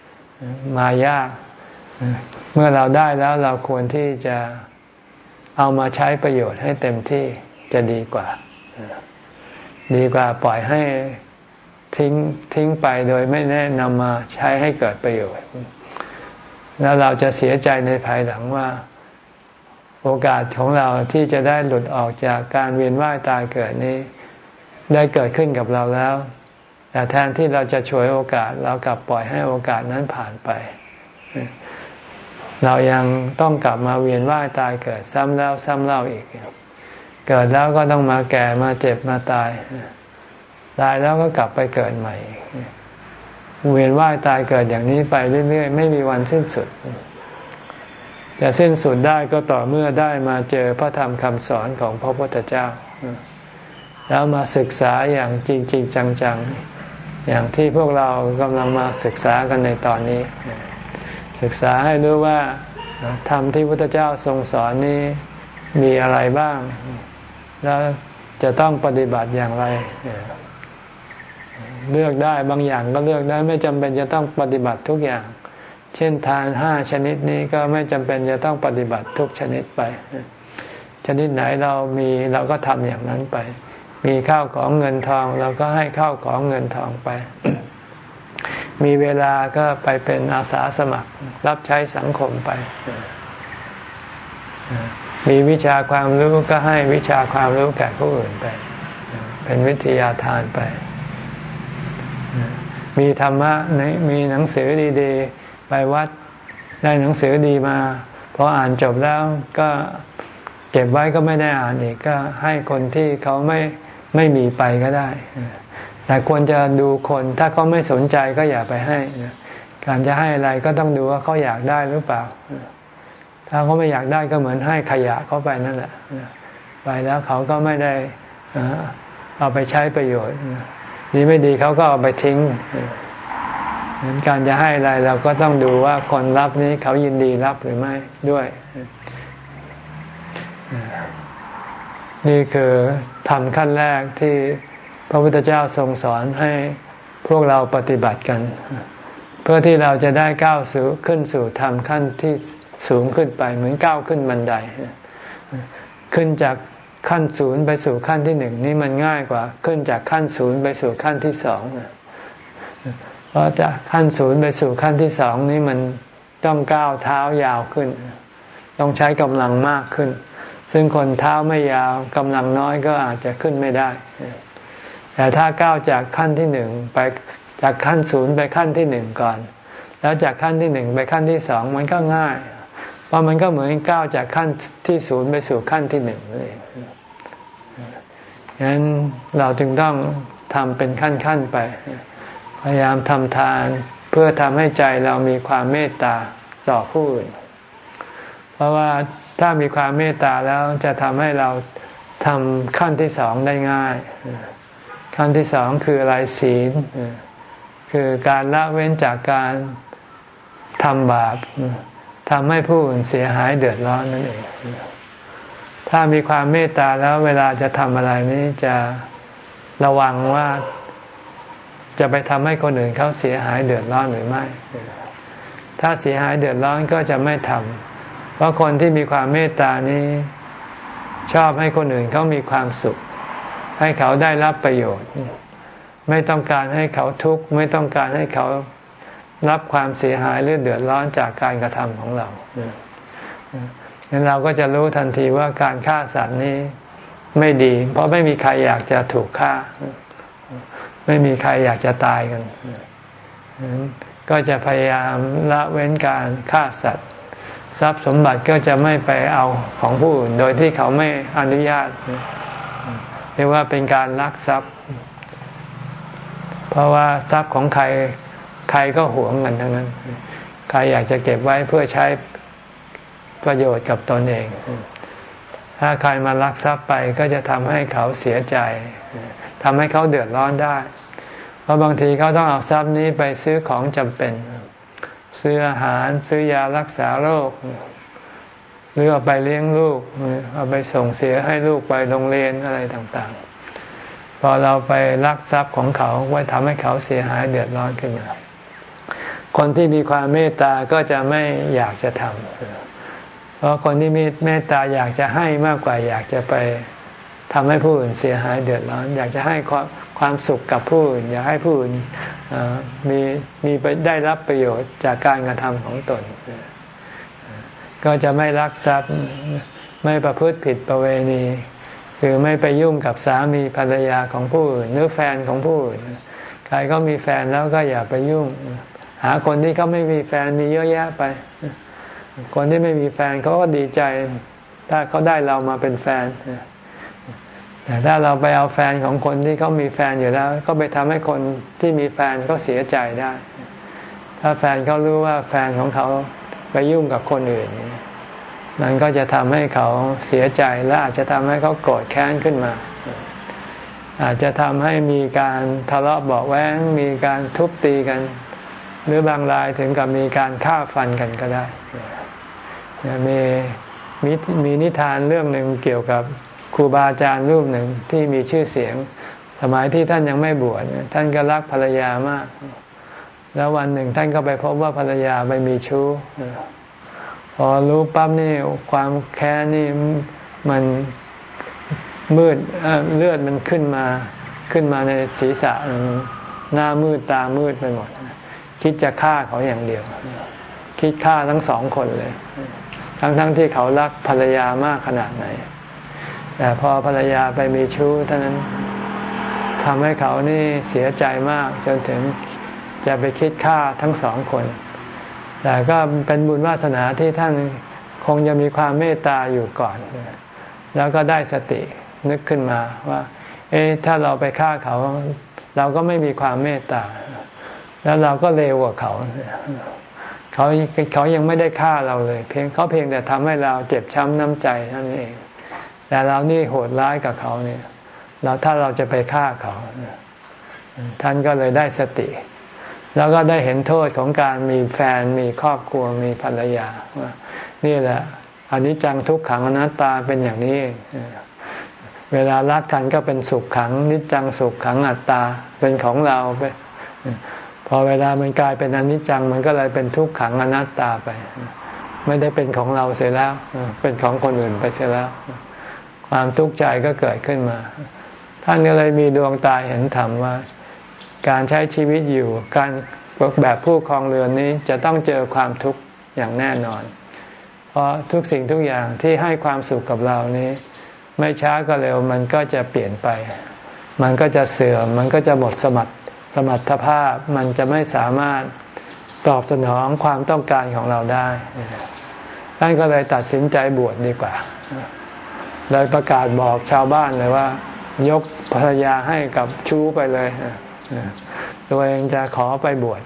Speaker 1: ๆ มายาก เมื่อเราได้แล้วเราควรที่จะเอามาใช้ประโยชน์ให้เต็มที่จะดีกว่า ดีกว่าปล่อยให้ทิ้งทิ้งไปโดยไม่แนะนำมาใช้ให้เกิดประโยชน์ แล้วเราจะเสียใจในภายหลังว่า โอกาสของเราที่จะได้หลุดออกจากการเวียนว่ายตายเกิดนี้ ได้เกิดขึ้นกับเราแล้ว แต่แทนที่เราจะช่วยโอกาสเรากลับปล่อยให้โอกาสนั้นผ่านไป เรายังต้องกลับมาเวียนว่ายตายเกิดซ้ำแล้วซ้ำเล่าอีก เกิดแล้วก็ต้องมาแก่มาเจ็บมาตาย ตายแล้วก็กลับไปเกิดใหม่ เวียนว่ายตายเกิดอย่างนี้ไปเรื่อยๆไม่มีวันสิ้นสุด จะสิ้นสุดได้ก็ต่อเมื่อได้มาเจอพระธรรมคำสอนของพระพุทธเจ้า แล้วมาศึกษาอย่างจริงจริงจังๆ อย่างที่พวกเรากำลังมาศึกษากันในตอนนี้ ศึกษาให้รู้ว่าธรรมที่พระพุทธเจ้าทรงสอนนี้มีอะไรบ้าง แล้วจะต้องปฏิบัติอย่างไร เลือกได้บางอย่างก็เลือกได้ไม่จำเป็นจะต้องปฏิบัติทุกอย่าง เช่นทานห้าชนิดนี้ก็ไม่จำเป็นจะต้องปฏิบัติทุกชนิดไป ชนิดไหนเรามีเราก็ทำอย่างนั้นไป มีข้าวของเงินทองเราก็ให้ข้าวของเงินทองไป มีเวลาก็ไปเป็นอาสาสมัคร รับใช้สังคมไป มีวิชาความรู้ก็ให้วิชาความรู้แก่ผู้อื่นไป เป็นวิทยาทานไป มีธรรมะมีหนังสือดี ๆ ไปวัดได้หนังสือดีมาพออ่านจบแล้วก็เก็บไว้ก็ไม่ได้อ่านอีกก็ให้คนที่เขาไม่ไม่มีไปก็ได้ แต่ควรจะดูคนถ้าเขาไม่สนใจก็อย่าไปให้ การจะให้อะไรก็ต้องดูว่าเขาอยากได้หรือเปล่า ถ้าเขาไม่อยากได้ก็เหมือนให้ขยะเขาไปนั่นแหละไปแล้วเขาก็ไม่ได้เอาไปใช้ประโยชน์ดีไม่ดีเขาก็เอาไปทิ้ง นั้นการจะให้อะไรเราก็ต้องดูว่าคนรับนี้เขายินดีรับหรือไม่ด้วย นี่คือทำขั้นแรกที่พระพุทธเจ้าทรงสอนให้พวกเราปฏิบัติกัน เพื่อที่เราจะได้ก้าวสู่ขึ้นสู่ธรรมขั้นที่สูงขึ้นไปเหมือนก้าวขึ้นบันได ขึ้นจากขั้นศูนย์ไปสู่ขั้นที่หนึ่งนี่มันง่ายกว่า ขึ้นจากขั้นศูนย์ไปสู่ขั้นที่สอง เพราะจากขั้นศูนย์ไปสู่ขั้นที่สองนี่มันต้องก้าวเท้ายาวขึ้น ต้องใช้กำลังมากขึ้น ซึ่งคนเท้าไม่ยาวกำลังน้อยก็อาจจะขึ้นไม่ได้ แต่ถ้าก้าวจากขั้นที่หนึ่งไปจากขั้นศูนย์ไปขั้นที่หนึ่งก่อน แล้วจากขั้นที่หนึ่งไปขั้นที่สองมันก็ง่าย เพราะมันก็เหมือนก้าวจากขั้นที่ศูนย์ไปสู่ขั้นที่หนึ่งเลยฉะนั้นเราจึงต้องทำเป็นขั้นขั้นไป พยายามทำทานเพื่อทำให้ใจเรามีความเมตตาต่อผู้อื่น เพราะว่าถ้ามีความเมตตาแล้วจะทำให้เราทำขั้นที่สองได้ง่าย ขั้นที่สองคืออะไรศีล คือการละเว้นจากการทำบาปทำให้ผู้อื่นเสียหายเดือดร้อนนั่นเอง ถ้ามีความเมตตาแล้วเวลาจะทำอะไรนี้จะระวังว่า จะไปทำให้คนอื่นเขาเสียหายเดือดร้อนหรือไม่ ถ้าเสียหายเดือดร้อนก็จะไม่ทำเพราะคนที่มีความเมตตานี้ ชอบให้คนอื่นเขามีความสุข ให้เขาได้รับประโยชน์ ไม่ต้องการให้เขาทุกข์ไม่ต้องการให้เขารับความเสียหายหรือเดือดร้อนจากการกระทำของเรางั้นเราก็จะรู้ทันทีว่าการฆ่าสัตว์นี้ไม่ดี เพราะไม่มีใครอยากจะถูกฆ่า ไม่มีใครอยากจะตายกัน ก็จะพยายามละเว้นการฆ่าสัตว์ ทรัพย์สมบัติก็จะไม่ไปเอาของผู้อื่นโดยที่เขาไม่อนุญาตเรียกว่าเป็นการลักทรัพย์ เพราะว่าทรัพย์ของใครใครก็หวงกันทั้งนั้น ใครอยากจะเก็บไว้เพื่อใช้ประโยชน์กับตนเอง ถ้าใครมาลักทรัพย์ไปก็จะทำให้เขาเสียใจ ทำให้เขาเดือดร้อนได้ เพราะบางทีเขาต้องเอาทรัพย์นี้ไปซื้อของจำเป็น ซื้ออาหารซื้อยารักษาโรค หรือเอาไปเลี้ยงลูก เอาไปส่งเสียให้ลูกไปโรงเรียนอะไรต่างๆ พอเราไปลักทรัพย์ของเขาไว้ทำให้เขาเสียหายเดือดร้อนขึ้นมาคนที่มีความเมตตาก็จะไม่อยากจะทำเพราะคนที่มีเมตตาอยากจะให้มากกว่าอยากจะไป ทำให้ผู้อื่นเสียหายเดือดร้อน อยากจะให้ความความสุขกับผู้อื่น อยากให้ผู้อื่นมีมีไปได้รับประโยชน์จากการกระทำของตน ก็จะไม่รักทรัพย์ไม่ประพฤติผิดประเวณี คือไม่ไปยุ่งกับสามีภรรยาของผู้อื่นหรือแฟนของผู้อื่นใครก็มีแฟนแล้วก็อย่าไปยุ่ง หาคนที่เขาไม่มีแฟนมีเยอะแยะไป คนที่ไม่มีแฟนเขาก็ดีใจ ถ้าเขาได้เรามาเป็นแฟน แต่ถ้าเราไปเอาแฟนของคนที่เขามีแฟนอยู่แล้ว ก็ไปทำให้คนที่มีแฟนเขาเสียใจได้ ถ้าแฟนเขารู้ว่าแฟนของเขาไปยุ่งกับคนอื่น มันก็จะทำให้เขาเสียใจและอาจจะทำให้เขาโกรธแค้นขึ้นมา อาจจะทำให้มีการทะเลาะเบาแว้งมีการทุบตีกัน หรือบางรายถึงกับมีการฆ่าฟันกันก็ได้มีมีมีนิทานเรื่องหนึ่งเกี่ยวกับ ครูบาอาจารย์รูปหนึ่งที่มีชื่อเสียง สมัยที่ท่านยังไม่บวชท่านก็รักภรรยามาก แล้ววันหนึ่งท่านก็ไปพบว่าภรรยาไปมีชู้พอรู้ปั๊บนี่ความแค้นนี่มันมืดเลือดมันขึ้นมาขึ้นมาในศีรษะหน้ามืดตามืดไปหมด คิดจะฆ่าเขาอย่างเดียว คิดฆ่าทั้งสองคนเลย ทั้งๆทที่เขารักภรรยามากขนาดไหน แต่พอภรรยาไปมีชู้เท่านั้นทำให้เขานี่เสียใจมากจนถึงจะไปคิดฆ่าทั้งสองคน แต่ก็เป็นบุญวาสนาที่ท่านคงจะมีความเมตตาอยู่ก่อน แล้วก็ได้สตินึกขึ้นมาว่า เอ๊ะถ้าเราไปฆ่าเขา เราก็ไม่มีความเมตตา แล้วเราก็เลวกว่าเขา เขาเขายังไม่ได้ฆ่าเราเลย เพียงเขาเพียงแต่ทำให้เราเจ็บช้ำน้ำใจนั่นเอง แต่เรานี่โหดร้ายกับเขาเนี่ย เราถ้าเราจะไปฆ่าเขาท่านก็เลยได้สติ แล้วก็ได้เห็นโทษของการมีแฟนมีครอบครัวมีภรรยาว่านี่แหละอันนี้จังทุกขังอนัตตาเป็นอย่างนี้ เวลารักกันก็เป็นสุขขัง นิจจังสุขขังอัตตาเป็นของเราไปพอเวลามันกลายเป็นอนิจจังมันก็เลยเป็นทุกขังอนัตตาไป ไม่ได้เป็นของเราเสียแล้ว เป็นของคนอื่นไปเสียแล้ว ความทุกข์ใจก็เกิดขึ้นมา ท่านก็เลยมีดวงตาเห็นธรรมว่า การใช้ชีวิตอยู่ การแบบผู้ครองเรือนนี้จะต้องเจอความทุกข์อย่างแน่นอน เพราะทุกสิ่งทุกอย่างที่ให้ความสุขกับเรานี้ ไม่ช้าก็เร็วมันก็จะเปลี่ยนไป มันก็จะเสื่อมมันก็จะหมดสมรรถสมรรถภาพมันจะไม่สามารถตอบสนองความต้องการของเราได้ท่านก็เลยตัดสินใจบวชดดีกว่า เลยประกาศบอกชาวบ้านเลยว่า ยกภรรยาให้กับชู้ไปเลยตัวเองจะขอไปบวช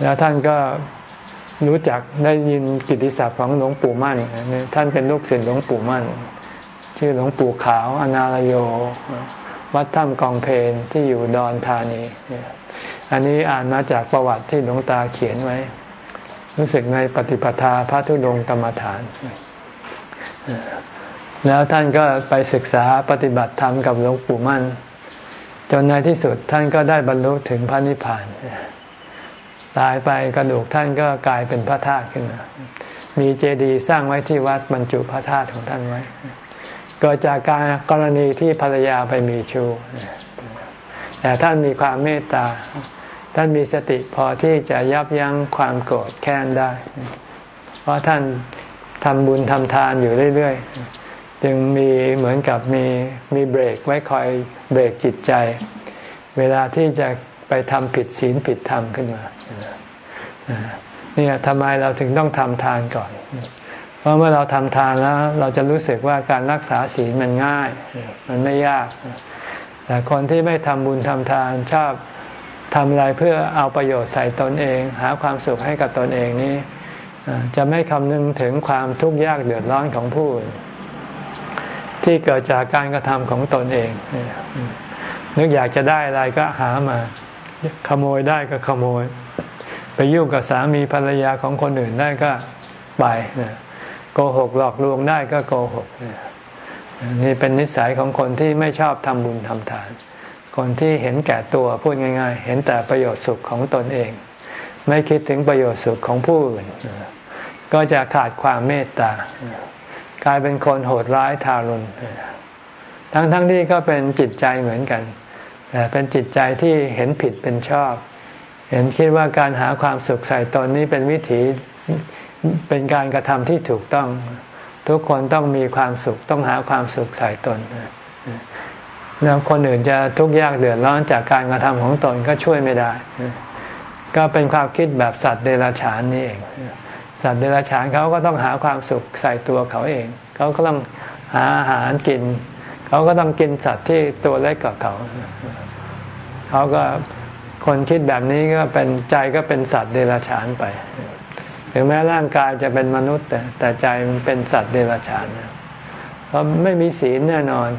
Speaker 1: แล้วท่านก็รู้จักได้ยินกิติศัพท์ของหลวงปู่มั่น ท่านเป็นลูกศิษย์หลวงปู่มั่น ชื่อหลวงปู่ขาว อนาลโย วัดถ้ำกองเพนที่อยู่ดอนธานี อันนี้อ่านมาจากประวัติที่หลวงตาเขียนไว้ รู้สึกในปฏิปทาพระธุดงกรรมฐาน แล้วท่านก็ไปศึกษาปฏิบัติธรรมกับหลวงปู่มั่น จนในที่สุดท่านก็ได้บรรลุถึงพระนิพพานตายไปกระดูกท่านก็กลายเป็นพระธาตุขึ้นมามีเจดีย์สร้างไว้ที่วัดบรรจุพระธาตุของท่านไว้ก็จากการกรณีที่ภรรยาไปมีชู้แต่ท่านมีความเมตตา ท่านมีสติพอที่จะยับยั้งความโกรธแค้นได้ เพราะท่านทำบุญทำทานอยู่เรื่อย จึงมีเหมือนกับมีมีเบรกไว้คอยเบรกจิตใจ เวลาที่จะไปทำผิดศีลผิดธรรมขึ้นมาเนี่ยทำไมเราถึงต้องทำทานก่อน เพราะเมื่อเราทำทานแล้ว เราจะรู้สึกว่าการรักษาศีลมันง่าย มันไม่ยาก แต่คนที่ไม่ทำบุญทำทานชอบทำอะไรเพื่อเอาประโยชน์ใส่ตนเอง หาความสุขให้กับตนเองนี้จะไม่คำนึงถึงความทุกข์ยากเดือดร้อนของผู้อื่น ที่เกิดจากการกระทำของตนเอง นึกอยากจะได้อะไรก็หามา ขโมยได้ก็ขโมย ไปยุ่งกับสามีภรรยาของคนอื่นได้ก็ไปโกหกหลอกลวงได้ก็โกหกนี่เป็นนิสัยของคนที่ไม่ชอบทำบุญทำทาน คนที่เห็นแก่ตัวพูดง่าย ๆ เห็นแต่ประโยชน์สุขของตนเอง ไม่คิดถึงประโยชน์สุขของผู้อื่น ก็จะขาดความเมตตา กลายเป็นคนโหดร้ายทารุณทั้งๆทที่ก็เป็นจิตใจเหมือนกันแต่เป็นจิตใจที่เห็นผิดเป็นชอบ เห็นคิดว่าการหาความสุขใส่ตนนี้เป็นวิถีเป็นการกระทำที่ถูกต้อง ทุกคนต้องมีความสุขต้องหาความสุขใส่ตนแล้วคนอื่นจะทุกข์ยากเดือดร้อนจากการกระทำของตนก็ช่วยไม่ได้ ก็เป็นความคิดแบบสัตว์เดรัจฉานนี่เอง สัตว์เดรัจฉานเขาก็ต้องหาความสุขใส่ตัวเขาเอง เขาก็ต้องหาอาหารกิน เขาก็ต้องกินสัตว์ที่ตัวเล็กกว่าเขา เขาก็คนคิดแบบนี้ก็เป็นใจก็เป็นสัตว์เดรัจฉานไปถึงแม้ร่างกายจะเป็นมนุษย์ แต่แต่ใจมันเป็นสัตว์เดรัจฉานเพราะไม่มีศีลแน่นอน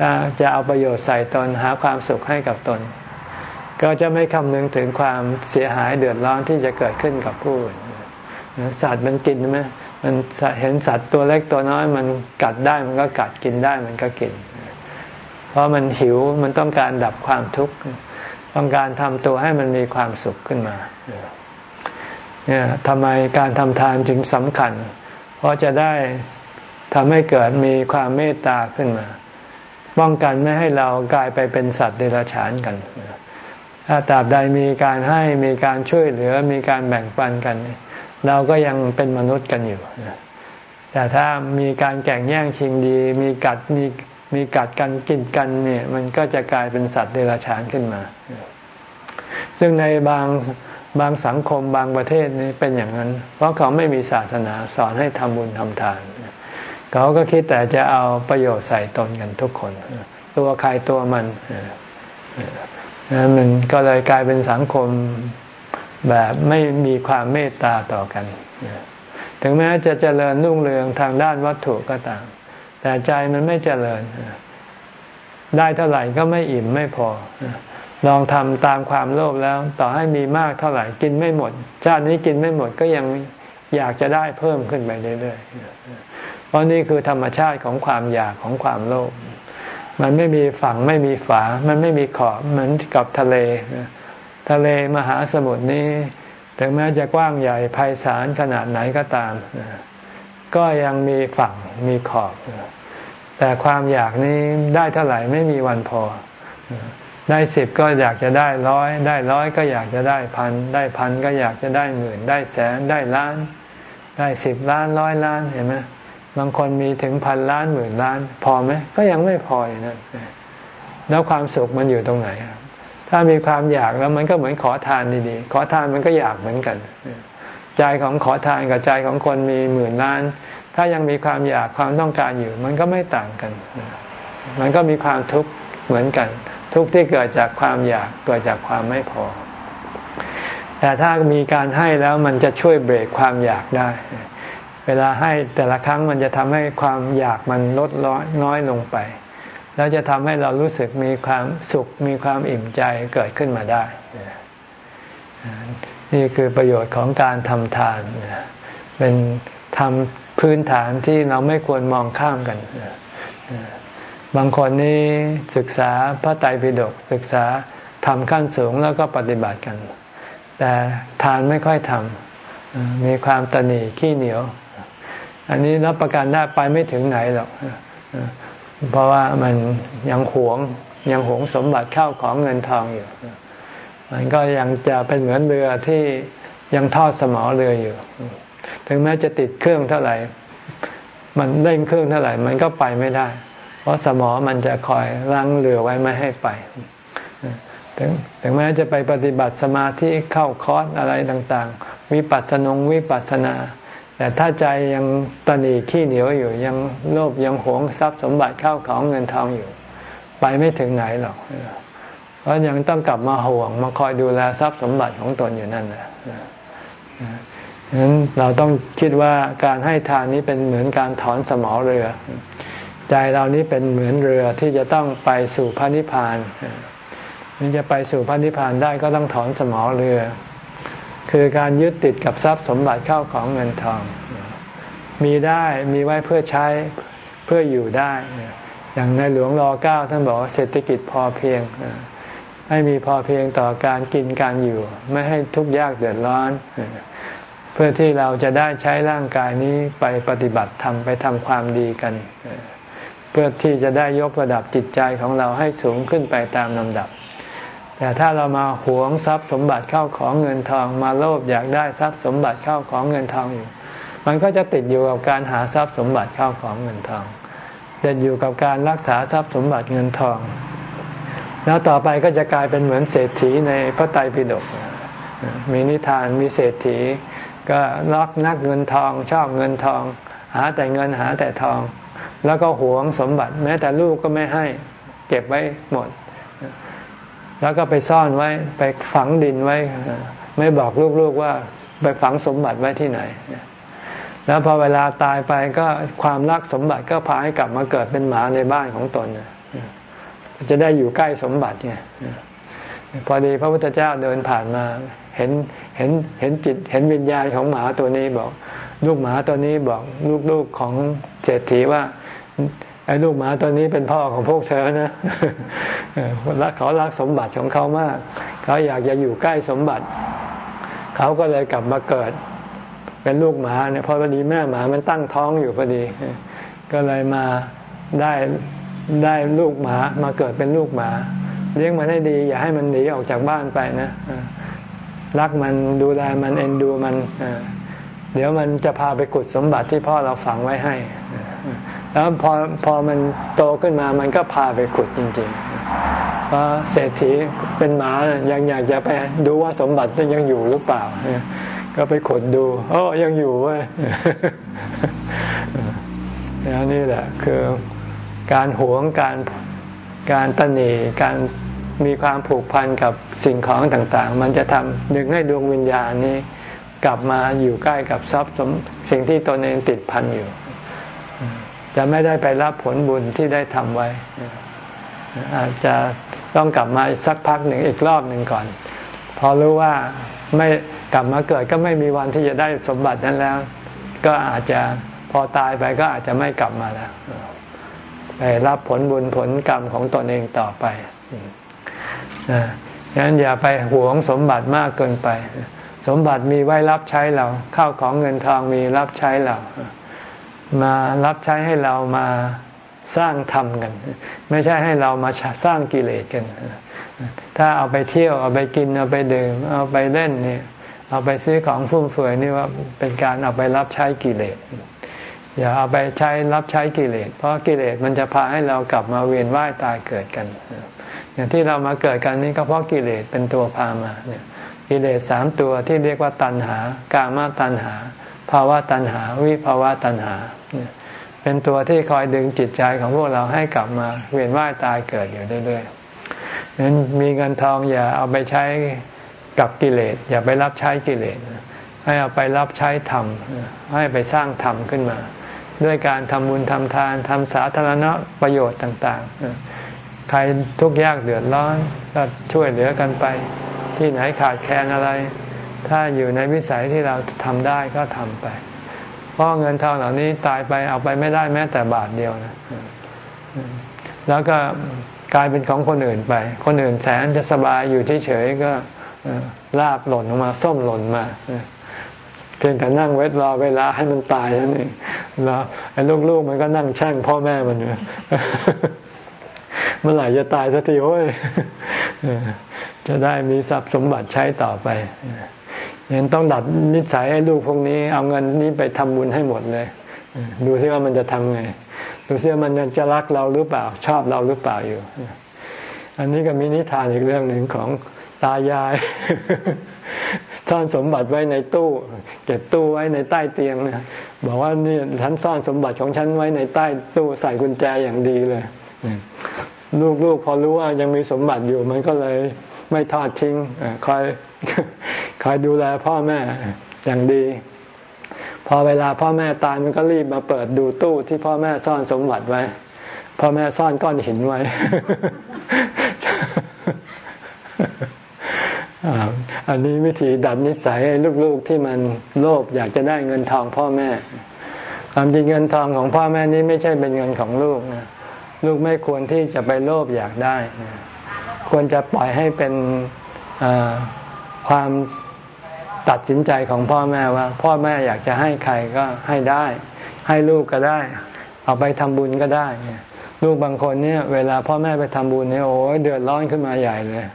Speaker 1: ถ้าจะเอาประโยชน์ใส่ตนหาความสุขให้กับตน ก็จะไม่คำนึงถึงความเสียหายเดือดร้อนที่จะเกิดขึ้นกับผู้อื่น สัตว์มันกินไหมมันเห็นสัตว์ตัวเล็กตัวน้อย มันกัดได้มันก็กัดกินได้มันก็กิน เพราะมันหิวมันต้องการดับความทุกข์ต้องการทำตัวให้มันมีความสุขขึ้นมาเนี่ยทำไมการทำทานจึงสำคัญ เพราะจะได้ทำให้เกิดมีความเมตตาขึ้นมา ป้องกันไม่ให้เรากลายไปเป็นสัตว์เดรัจฉานกัน ถ้าตราบใดมีการให้มีการช่วยเหลือมีการแบ่งปันกัน เราก็ยังเป็นมนุษย์กันอยู่ แต่ถ้ามีการแข่งแย่งชิงดี มีกัดมีมีกัดกันกินกันเนี่ย มันก็จะกลายเป็นสัตว์เดรัจฉานขึ้นมา ซึ่งในบางบางสังคมบางประเทศนี่เป็นอย่างนั้น เพราะเขาไม่มีศาสนาสอนให้ทำบุญทำทาน เขาก็คิดแต่จะเอาประโยชน์ใส่ตนกันทุกคน ตัวใครตัวมันมันก็เลยกลายเป็นสังคม แบบไม่มีความเมตตาต่อกัน ถึงแม้จะเจริญรุ่งเรืองทางด้านวัตถุก็ตาม แต่ใจมันไม่เจริญ ได้เท่าไหร่ก็ไม่อิ่มไม่พอ ลองทำตามความโลภแล้ว ต่อให้มีมากเท่าไหร่กินไม่หมด ชาตินี้กินไม่หมดก็ยังอยากจะได้เพิ่มขึ้นไปเรื่อยๆ เพราะนี่คือธรรมชาติของความอยากของความโลภ มันไม่มีฝั่งไม่มีฝา มันไม่มีขอบเหมือนกับทะเล ทะเลมหาสมุทรนี้ ถึงแม้จะกว้างใหญ่ไพศาลขนาดไหนก็ตาม ก็ยังมีฝั่งมีขอบ แต่ความอยากนี้ได้เท่าไหร่ไม่มีวันพอ ได้สิบก็อยากจะได้ร้อยได้ร้อยก็อยากจะได้พันได้พันก็อยากจะได้หมื่นได้แสนได้ล้าน ได้สิบล้านร้อยล้านเห็นไหมบางคนมีถึงพันล้านหมื่นล้าน พอไหมก็ยังไม่พออย่างนั้นแล้วความสุขมันอยู่ตรงไหน ถ้ามีความอยากแล้วมันก็เหมือนขอทานดีๆ ขอทานมันก็อยากเหมือนกัน ใจของขอทานกับใจของคนมีหมื่นล้าน ถ้ายังมีความอยากความต้องการอยู่ มันก็ไม่ต่างกัน มันก็มีความทุกข์เหมือนกัน ทุกข์ที่เกิดจากความอยากเกิดจากความไม่พอ แต่ถ้ามีการให้แล้วมันจะช่วยเบรกความอยากได้ เวลาให้แต่ละครั้งมันจะทำให้ความอยากมันลดน้อยลงไป แล้วจะทำให้เรารู้สึกมีความสุขมีความอิ่มใจเกิดขึ้นมาได้ นี่คือประโยชน์ของการทำทาน เป็นทำพื้นฐานที่เราไม่ควรมองข้ามกัน บางคนนี้ศึกษาพระไตรปิฎกศึกษาทำขั้นสูงแล้วก็ปฏิบัติกัน แต่ทานไม่ค่อยทำมีความตนีขี้เหนียว อันนี้รับประกันได้ไปไม่ถึงไหนหรอก เพราะว่ามันยังหวงยังหวงสมบัติเข้าของเงินทองอยู่ มันก็ยังจะเป็นเหมือนเรือที่ยังทอดสมอเรืออยู่ ถึงแม้จะติดเครื่องเท่าไหร่ มันเร่งเครื่องเท่าไหร่ มันก็ไปไม่ได้ เพราะสมอมันจะคอยล้งเรือไว้ไม่ให้ไป ถึงถึงแม้จะไปปฏิบัติสมาธิเข้าคอร์สอะไรต่าง ๆ วิปัสสนงวิปัสสนา แต่ถ้าใจยังตนีขี้เหนียวอยู่ยังโลภยังหวงทรัพย์สมบัติเข้าของเงินทองอยู่ ไปไม่ถึงไหนหรอกเพราะยังต้องกลับมาห่วงมาคอยดูแลทรัพย์สมบัติของตนอยู่นั่นแหละฉะนั้นเราต้องคิดว่าการให้ทานนี้เป็นเหมือนการถอนสมอเรือ ใจเรานี้เป็นเหมือนเรือที่จะต้องไปสู่พระนิพพานนี่จะไปสู่พระนิพพานได้ก็ต้องถอนสมอเรือ คือการยึดติดกับทรัพย์สมบัติเข้าของเงินทอง มีได้มีไว้เพื่อใช้เพื่ออยู่ได้ อย่างในหลวงรอเก้าท่านบอกว่าเศรษฐกิจพอเพียง ให้มีพอเพียงต่อการกินการอยู่ ไม่ให้ทุกข์ยากเดือดร้อน เพื่อที่เราจะได้ใช้ร่างกายนี้ไปปฏิบัติธรรมไปทำความดีกัน เพื่อที่จะได้ยกระดับจิตใจของเราให้สูงขึ้นไปตามลำดับ แต่ถ้าเรามาหวงทรัพย์สมบัติเข้าของเงินทอง มาโลภอยากได้ทรัพย์สมบัติเข้าของเงินทองอยู่ มันก็จะติดอยู่กับการหาทรัพย์สมบัติเข้าของเงินทองติดอยู่กับการรักษาทรัพย์สมบัติเงินทอง แล้วต่อไปก็จะกลายเป็นเหมือนเศรษฐีในพระไตรปิฎกมีนิทานมีเศรษฐี ก็รักนักเงินทอง ชอบเงินทอง หาแต่เงินหาแต่ทอง แล้วก็หวงสมบัติ แม้แต่ลูกก็ไม่ให้ เก็บไว้หมด แล้วก็ไปซ่อนไว้ไปฝังดินไว้ ไม่บอกลูกๆว่าไปฝังสมบัติไว้ที่ไหน แล้วพอเวลาตายไปก็ความรักสมบัติก็พาให้กลับมาเกิดเป็นหมาในบ้านของตนจะได้อยู่ใกล้สมบัติไงพอดีพระพุทธเจ้าเดินผ่านมา เห็นเห็นเห็นจิตเห็นวิญญาณของหมาตัวนี้บอก ลูกหมาตัวนี้บอกลูกๆของเศรษฐีว่า ไอ้ลูกหมาตัวนี้เป็นพ่อของพวกเธอนะรักเขารักสมบัติของเขามาก เขาอยากจะอยู่ใกล้สมบัติ เขาก็เลยกลับมาเกิด เป็นลูกหมาเนี่ยพอพอดีแม่หมามันตั้งท้องอยู่พอดี ก็เลยมาได้ได้ลูกหมามาเกิดเป็นลูกหมา เลี้ยงมันให้ดี อย่าให้มันหนีออกจากบ้านไปนะรักมันดูแลมันเอ็นดูมันเดี๋ยวมันจะพาไปขุดสมบัติที่พ่อเราฝังไว้ให้ แล้วพอพอมันโตขึ้นมามันก็พาไปขุดจริงๆเพราะเศรษฐีเป็นหมายังอยากจะไปดูว่าสมบัติยังอยู่หรือเปล่า ก็ไปขุดดูโอ้ยังอยู่เว้ยแล้วนี่แหละคือการหวงการการตนีการมีความผูกพันกับสิ่งของต่างๆ มันจะทำดึงให้ดวงวิญญาณนี้ กลับมาอยู่ใกล้กับทรัพย์สมสิ่งที่ตนเองติดพันอยู่ จะไม่ได้ไปรับผลบุญที่ได้ทำไว้ อาจจะต้องกลับมาสักพักหนึ่งอีกรอบหนึ่งก่อน พอรู้ว่าไม่กลับมาเกิดก็ไม่มีวันที่จะได้สมบัตินั้นแล้ว ก็อาจจะพอตายไปก็อาจจะไม่กลับมาแล้วไปรับผลบุญผลกรรมของตนเองต่อไปนะฉะนั้นอย่าไปหวงสมบัติมากเกินไป สมบัติมีไว้รับใช้เรา เข้าของเงินทองมีรับใช้เรา มารับใช้ให้เรามาสร้างธรรมกัน ไม่ใช่ให้เรามาสร้างกิเลสกัน ถ้าเอาไปเที่ยว เอาไปกิน เอาไปดื่ม เอาไปเล่นเนี่ย เอาไปซื้อของฟุ่มเฟือยนี่ว่าเป็นการเอาไปรับใช้กิเลสอย่าเอาไปใช้รับใช้กิเลส เพราะกิเลสมันจะพาให้เรากลับมาเวียนว่ายตายเกิดกัน อย่างที่เรามาเกิดกันนี้ก็เพราะกิเลสเป็นตัวพามาเนี่ยกิเลสสามตัวที่เรียกว่าตัณหากามาตัณหา ภาวะตัณหา วิภาวะตัณหา เป็นตัวที่คอยดึงจิตใจของพวกเราให้กลับมา เวียนว่ายตายเกิดอยู่เรื่อยๆนั้นมีเงินทองอย่าเอาไปใช้กับกิเลส อย่าไปรับใช้กิเลส ให้เอาไปรับใช้ธรรม ให้ไปสร้างธรรมขึ้นมา ด้วยการทำบุญทำทานทำสาธารณประโยชน์ต่าง ๆ ใครทุกข์ยากเดือดร้อนก็ช่วยเหลือกันไป ที่ไหนขาดแคลนอะไร ถ้าอยู่ในวิสัยที่เราทำได้ก็ทำไป เพราะเงินทองเหล่านี้ตายไปเอาไปไม่ได้แม้แต่บาทเดียวนะแล้วก็กลายเป็นของคนอื่นไป คนอื่นแสนจะสบายอยู่เฉยๆก็ลาบหล่นออกมา ส้มหล่นมาเพียงแต่นั่งเวทรอเวลาให้มันตายนั่นเองแล้วไอ้ลูกๆมันก็นั่งแช่งพ่อแม่มันอยู่เมื่อไหร่จะตายสักทีโอ้ยจะได้มีทรัพย์สมบัติใช้ต่อไป ยังต้องดัดนิสัยให้ลูกพวกนี้ เอาเงินนี้ไปทำบุญให้หมดเลย ดูซิว่ามันจะทำไง ดูซิว่ามันจะรักเราหรือเปล่า ชอบเราหรือเปล่าอยู่ อันนี้ก็มีนิทานอีกเรื่องหนึ่งของตายาย ซ่อนสมบัติไว้ในตู้ เก็บตู้ไว้ในใต้เตียงนะบอกว่านี่ฉันซ่อนสมบัติของฉันไว้ในใต้ตู้ใส่กุญแจอย่างดีเลยลูกๆพอรู้ว่ายังมีสมบัติอยู่มันก็เลย ไม่ทอดทิ้งคอยคอยดูแลพ่อแม่อย่างดี พอเวลาพ่อแม่ตายมันก็รีบมาเปิดดูตู้ที่พ่อแม่ซ่อนสมบัติไว้ พ่อแม่ซ่อนก้อนหินไว้อันนี้วิธีดัดนิสัยให้ลูกๆที่มันโลภอยากจะได้เงินทองพ่อแม่ ความจริงเงินทองของพ่อแม่นี้ไม่ใช่เป็นเงินของลูกนะลูกไม่ควรที่จะไปโลภอยากได้ ควรจะปล่อยให้เป็นความตัดสินใจของพ่อแม่ว่า พ่อแม่อยากจะให้ใครก็ให้ได้ ให้ลูกก็ได้ เอาไปทำบุญก็ได้ลูกบางคนเนี่ย เวลาพ่อแม่ไปทำบุญเนี่ยโอ้ยเดือดร้อนขึ้นมาใหญ่เลย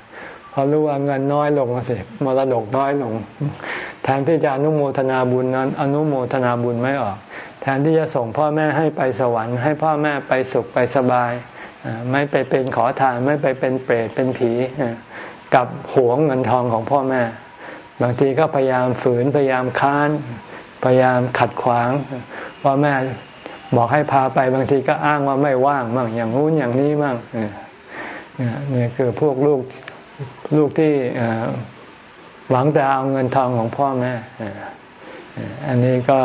Speaker 1: พอรู้ว่าเงินน้อยลงสิมรดกน้อยลง แทนที่จะอนุโมทนาบุญนั้น อนุโมทนาบุญไม่ออก แทนที่จะส่งพ่อแม่ให้ไปสวรรค์ให้พ่อแม่ไปสุขไปสบาย ไม่ไปเป็นขอทานไม่ไปเป็นเปรตเป็นผีกับหวงเงินทองของพ่อแม่ บางทีก็พยายามฝืนพยายามค้าน พยายามขัดขวางพ่อแม่บอกให้พาไปบางทีก็อ้างว่าไม่ว่างบ้างอย่างนู้นอย่างนี้บ้างนี่คือพวกลูกลูกที่หวังแต่เอาเงินทองของพ่อแม่อันนี้ก็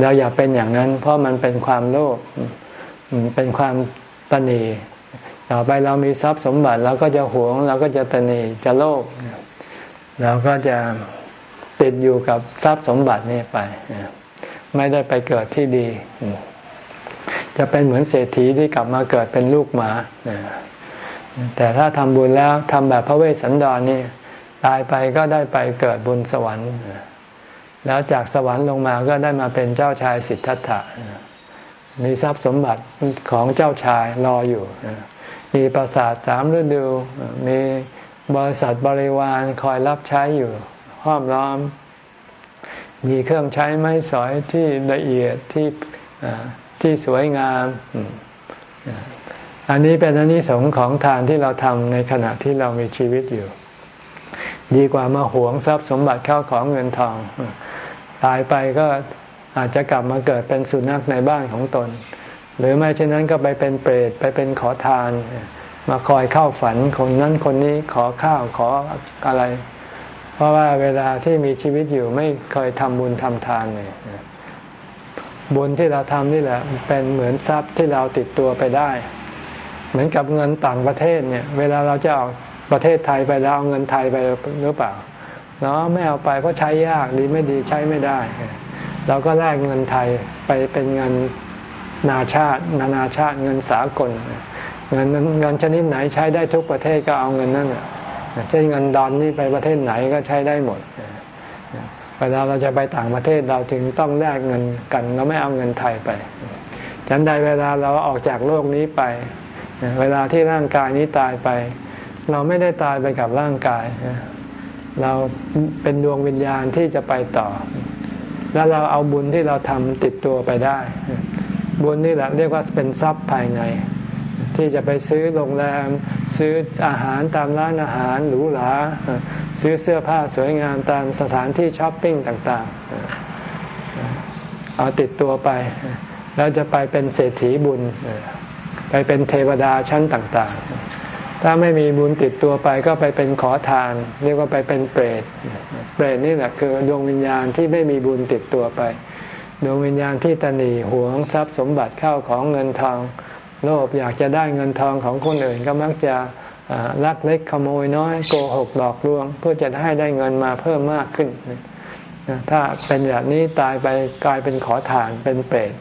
Speaker 1: เราอย่าเป็นอย่างนั้น เพราะมันเป็นความโลภเป็นความ ตนีต่อไปเรามีทรัพย์สมบัติเราก็จะหวงเราก็จะตนีจะโลภเราก็จะติดอยู่กับทรัพย์สมบัตินี้ไป ไม่ได้ไปเกิดที่ดี จะเป็นเหมือนเศรษฐีที่กลับมาเกิดเป็นลูกหมาแต่ถ้าทำบุญแล้วทำแบบพระเวสสันดรนี่ตายไปก็ได้ไปเกิดบุญสวรรค์ แล้วจากสวรรค์ลงมาก็ได้มาเป็นเจ้าชายสิทธัตถะ มีทรัพย์สมบัติของเจ้าชายรออยู่ มีปราสาทสามฤดู มีบริษัทบริวารคอยรับใช้อยู่ห้อมล้อม มีเครื่องใช้ไม้สอยที่ละเอียดที่ที่สวยงาม อันนี้เป็นอนนิสงส์ของทานที่เราทำในขณะที่เรามีชีวิตอยู่ ดีกว่ามาหวงทรัพย์สมบัติเข้าของเงินทอง ตายไปก็ อาจจะกลับมาเกิดเป็นสุนัขในบ้านของตน หรือไม่เช่นนั้นก็ไปเป็นเปรตไปเป็นขอทาน มาคอยเข้าฝันคนนั้นคนนี้ขอข้าวขออะไร เพราะว่าเวลาที่มีชีวิตอยู่ไม่เคยทำบุญทำทานเลยบุญที่เราทำนี่แหละ เป็นเหมือนทรัพย์ที่เราติดตัวไปได้ เหมือนกับเงินต่างประเทศเนี่ย เวลาเราจะเอาประเทศไทยไปแล้วเอาเงินไทยไปหรือเปล่าเนาะไม่เอาไปเพราะใช้ยากดีไม่ดีใช้ไม่ได้ เราก็แลกเงินไทยไปเป็นเงินนาชาติ นานาชาติเงินสากลเงินเงินชนิดไหนใช้ได้ทุกประเทศก็เอาเงินนั้นเช่นเงินดอนนี่ไปประเทศไหนก็ใช้ได้หมดเวลาเราจะไปต่างประเทศเราถึงต้องแลกเงินกันเราไม่เอาเงินไทยไปฉันใดเวลาเราออกจากโลกนี้ไป เวลาที่ร่างกายนี้ตายไป เราไม่ได้ตายไปกับร่างกาย เราเป็นดวงวิญญาณที่จะไปต่อ แล้วเราเอาบุญที่เราทำติดตัวไปได้ บุญนี่แหละเรียกว่าเป็นทรัพย์ภายใน ที่จะไปซื้อโรงแรม ซื้ออาหารตามร้านอาหารหรูหราซื้อเสื้อผ้าสวยงามตามสถานที่ช้อปปิ้งต่างๆ เอาติดตัวไป แล้วจะไปเป็นเศรษฐีบุญ ไปเป็นเทวดาชั้นต่างๆ ถ้าไม่มีบุญติดตัวไปก็ไปเป็นขอทาน เรียกว่าไปเป็นเปรต เปรตนี่แหละคือดวงวิญญาณที่ไม่มีบุญติดตัวไป ดวงวิญญาณที่ตนีหวงทรัพย์สมบัติเข้าของเงินทอง โลภอยากจะได้เงินทองของคนอื่นก็มักจะลักเล็กขโมยน้อยโกหกหลอกลวง เพื่อจะให้ได้เงินมาเพิ่มมากขึ้น ถ้าเป็นแบบนี้ตายไปกลายเป็นขอทานเป็นเปรต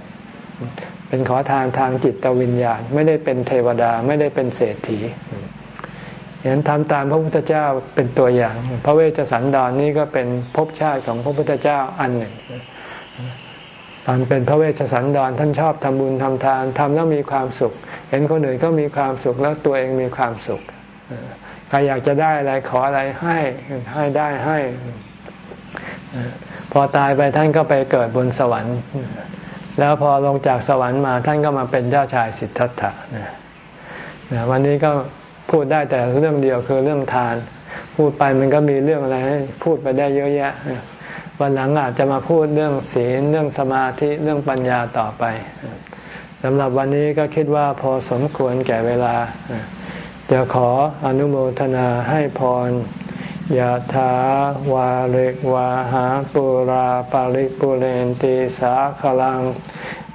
Speaker 1: เป็นขอทานทางจิตวิญญาณ ไม่ได้เป็นเทวดาไม่ได้เป็นเศรษฐีเห็นทำตามพระพุทธเจ้าเป็นตัวอย่าง พระเวชสันดรนนี้ก็เป็นภพชาติของพระพุทธเจ้าอันหนึ่ง ตอนเป็นพระเวชสันดรท่านชอบทำบุญทำทานทำแล้วมีความสุข เห็นคนอื่นก็มีความสุขแล้วตัวเองมีความสุขใครอยากจะได้อะไรขออะไรให้ให้ได้ให้ พอตายไปท่านก็ไปเกิดบนสวรรค์ แล้วพอลงจากสวรรค์มาท่านก็มาเป็นเจ้าชายสิทธัตถะนะวันนี้ก็พูดได้แต่เรื่องเดียวคือเรื่องทาน พูดไปมันก็มีเรื่องอะไรให้พูดไปได้เยอะแยะ วันหลังอาจจะมาพูดเรื่องศีลเรื่องสมาธิเรื่องปัญญาต่อไปสำหรับวันนี้ก็คิดว่าพอสมควรแก่เวลา เดี๋ยวขออนุโมทนาให้พร ยะถาวาเริวาหาปุราปาริปุเรนติสาขลัง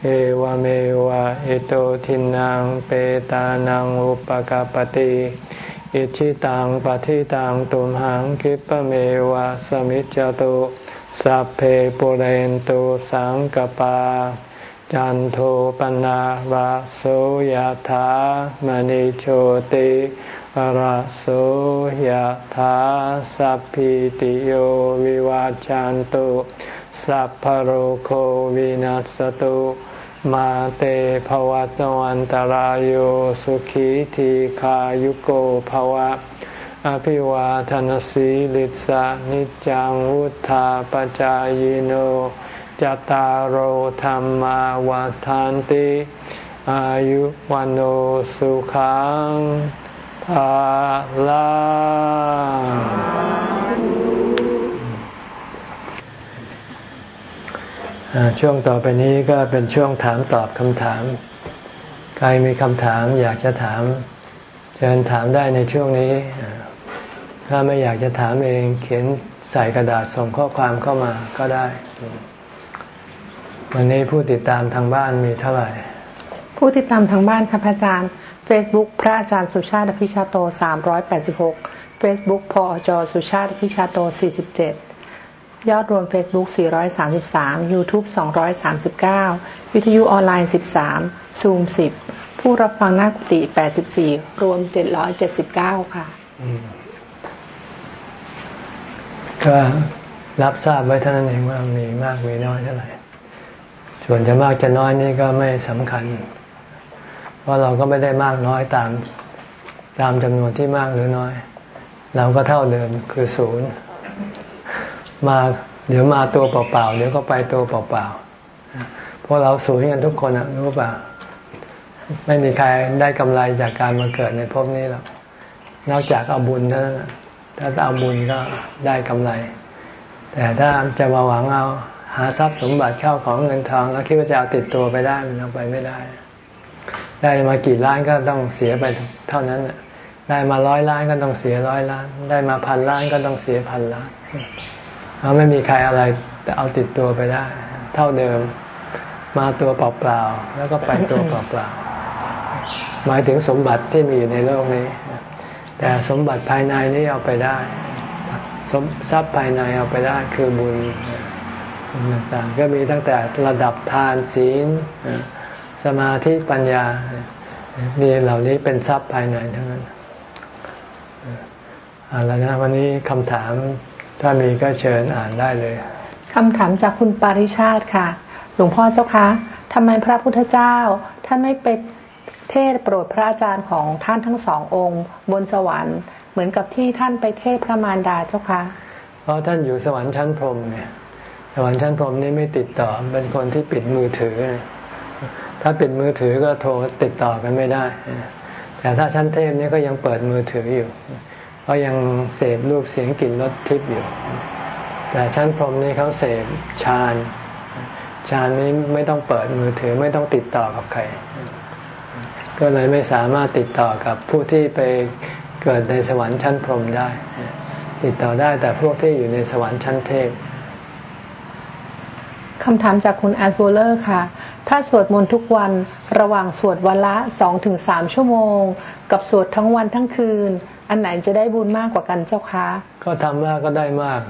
Speaker 1: เอวเมวะอิโตทินังเปตานังอุปกาปติอิชิตังปฏิตังตุมหังคิปเมวะสมิจจตุสัพเพปุเรนตุสังกปา จันโทปนะระโสยธามณิโชติระโสยธาสัพพิติโยวิวาจันตุสัพพโรโควินัสตุมาเตภวัตวันตารโยสุขีทีขายุโกภวะ อภิวาทนสีลิสานิจังวุธาปจายโน จตารโหธรรมวาทานติอายุวันโอสุขังภาลาช่วงต่อไปนี้ก็เป็นช่วงถามตอบคำถาม ใครมีคำถามอยากจะถามเชิญถามได้ในช่วงนี้ ถ้าไม่อยากจะถามเองเขียนใส่กระดาษส่งข้อความเข้ามาก็ได้ วันนี้ผู้ติดตามทางบ้านมีเท่าไหร่
Speaker 2: ผู้ติดตามทางบ้านค่ะพระอาจารย์ Facebook พระอาจารย์สุชาติพิชาโต 386 Facebook พอจสุชาติพิชาโต 47 ยอดรวม Facebook 433 YouTube 239 วิทยุออนไลน์ 13 Zoom 10 ผู้รับฟังหน้ากุฏิ84 รวม 779 ค่ะ
Speaker 1: ก็รับทราบไว้เท่านั้นเองว่ามีมากมีน้อยเท่าไหร่ ส่วนจะมากจะน้อยนี่ก็ไม่สำคัญเพราะเราก็ไม่ได้มากน้อยตามตามจำนวนที่มากหรือน้อย เราก็เท่าเดิมคือศูนย์มาเดี๋ยวมาตัวเปล่าๆเดี๋ยวก็ไปตัวเปล่าๆเพราะเราศูนย์กันทุกคนอะรู้ป่ะไม่มีใครได้กำไรจากการมาเกิดในภพนี้หรอกนอกจากเอาบุญเท่านั้นถ้าเอาบุญก็ได้กำไร แต่ถ้าจะมาหวังเอา หาทรัพย์สมบัติเข้าของเงินทองแล้วคิดว่าจะเอาติดตัวไปได้มันเอาไปไม่ได้ ได้มากี่ล้านก็ต้องเสียไปเท่านั้นได้มาร้อยล้านก็ต้องเสียร้อยล้าน ได้มาพันล้านก็ต้องเสียพันล้านเราไม่มีใครอะไรแต่เอาติดตัวไปได้ เท่าเดิมมาตัวเปล่าๆแล้วก็ไปตัวเปล่าๆหมายถึงสมบัติที่มีอยู่ในโลกนี้ แต่สมบัติภายในนี้เอาไปได้สมทรัพย์ภายในเอาไปได้คือบุญ ต่างๆ ก็มีตั้งแต่ระดับทานศีลสมาธิปัญญานี่เหล่านี้เป็นทรัพย์ภายในทั้งนั้นเอาละนะวันนี้คำถามถ้ามีก็เชิญอ่านได้เลย
Speaker 2: คำถามจากคุณปาริชาติค่ะ หลวงพ่อเจ้าคะทำไมพระพุทธเจ้าท่านไม่ไปเทศโปรดพระอาจารย์ของท่านทั้งสององค์ บนสวรรค์เหมือนกับที่ท่านไปเทศพระมารดาเจ้าคะ
Speaker 1: เพราะท่านอยู่สวรรค์ชั้นพรหมเนี่ย สวรรค์ชั้นพรหมนี้ไม่ติดต่อเป็นคนที่ปิดมือถือ ถ้าปิดมือถือก็โทรติดต่อกันไม่ได้ แต่ถ้าชั้นเทพนี่ก็ยังเปิดมือถืออยู่เพราะยังเสพรูปเสียงกลิ่นรสทิพย์อยู่ แต่ชั้นพรหมนี่เขาเสพฌานฌานนี้ไม่ต้องเปิดมือถือไม่ต้องติดต่อกับใคร ก็เลยไม่สามารถติดต่อกับผู้ที่ไปเกิดในสวรรค์ชั้นพรหมได้ ติดต่อได้แต่พวกที่อยู่ในสวรรค์ชั้นเทพ
Speaker 2: คำถามจากคุณแอสโบเลอร์ค่ะ ถ้าสวดมนต์ทุกวันระหว่างสวดวันละสองถึงสามชั่วโมง กับสวดทั้งวันทั้งคืน อันไหนจะได้บุญมากกว่ากันเจ้าคะ
Speaker 1: ก็ทำมากก็ได้มาก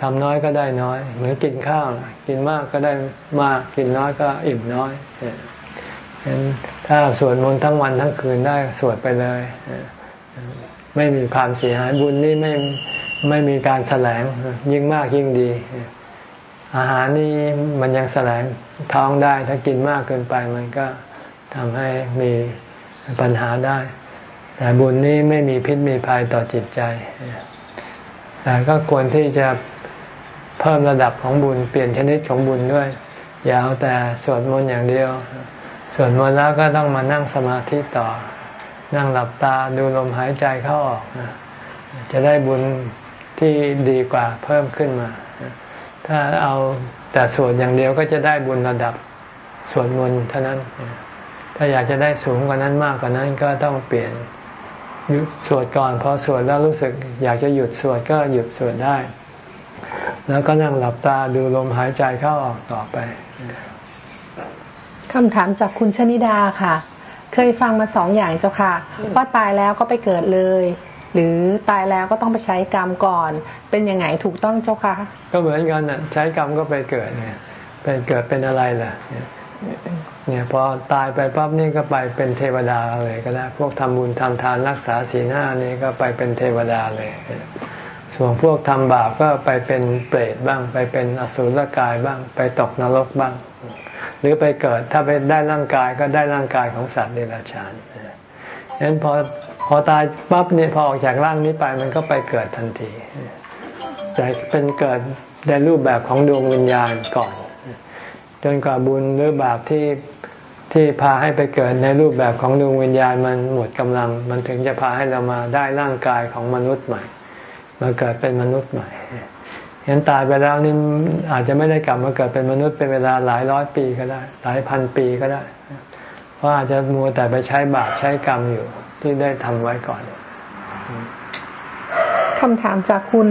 Speaker 1: ทำน้อยก็ได้น้อย เหมือนกินข้าว กินมากก็ได้มาก กินน้อยก็อิ่มน้อยฉะนั้นถ้าสวดมนต์ทั้งวันทั้งคืนได้สวดไปเลย ไม่มีความเสียหายบุญนี่ไม่ไม่มีการแสลงยิ่งมากยิ่งดี อาหารนี่มันยังแสลงท้องได้ ถ้ากินมากเกินไปมันก็ทำให้มีปัญหาได้ แต่บุญนี้ไม่มีพิษมีภัยต่อจิตใจ แต่ก็ควรที่จะเพิ่มระดับของบุญเปลี่ยนชนิดของบุญด้วย อย่าเอาแต่สวดมนต์อย่างเดียว สวดมนต์แล้วก็ต้องมานั่งสมาธิต่อ นั่งหลับตาดูลมหายใจเข้าออก จะได้บุญที่ดีกว่าเพิ่มขึ้นมา ถ้าเอาแต่สวดอย่างเดียวก็จะได้บุญระดับสวดมนต์เท่านั้น ถ้าอยากจะได้สูงกว่านั้นมากกว่านั้นก็ต้องเปลี่ยนสวดก่อนพอสวดแล้วรู้สึก อยากจะหยุดสวดก็หยุดสวดได้ แล้วก็นั่งหลับตาดูลมหายใจเข้าออกต่อไป
Speaker 2: คำถามจากคุณชนิดาค่ะ เคยฟังมาสองอย่างเจ้าค่ะว่าตายแล้วก็ไปเกิดเลย หรือตายแล้วก็ต้องไปใช้กรรมก่อน เป็นยังไงถูกต้องเจ้าคะ
Speaker 1: ก็เหมือนกันน่ะใช้กรรมก็ไปเกิดเนี่ยไปเกิดเป็นอะไรล่ะเนี่ยพอตายไปปั๊บนี่ก็ไปเป็นเทวดาเลยก็ได้พวกทำบุญทำทานรักษาศีลห้านี่ก็ไปเป็นเทวดาเลย ส่วนพวกทำบาปก็ไปเป็นเปรตบ้าง ไปเป็นอสุรกายบ้าง ไปตกนรกบ้าง หรือไปเกิดถ้าไปได้ร่างกายก็ได้ร่างกายของสัตว์เดรัจฉานฉะนั้นพอ พอตายปั๊บเนี่ยพอออกจากร่างนี้ไปมันก็ไปเกิดทันที แต่เป็นเกิดในรูปแบบของดวงวิญญาณก่อน จนกว่าบุญหรือบาปที่ที่พาให้ไปเกิดในรูปแบบของดวงวิญญาณมันหมดกำลัง มันถึงจะพาให้เรามาได้ร่างกายของมนุษย์ใหม่ มาเกิดเป็นมนุษย์ใหม่เห็นตายไปแล้วนี่อาจจะไม่ได้กลับมาเกิดเป็นมนุษย์เป็นเวลาหลายร้อยปีก็ได้ หลายพันปีก็ได้ เพราะอาจจะมัวแต่ไปใช้บาปใช้กรรมอยู่ที่ได้ทำไว้ก่อน
Speaker 2: คำถามจากคุณ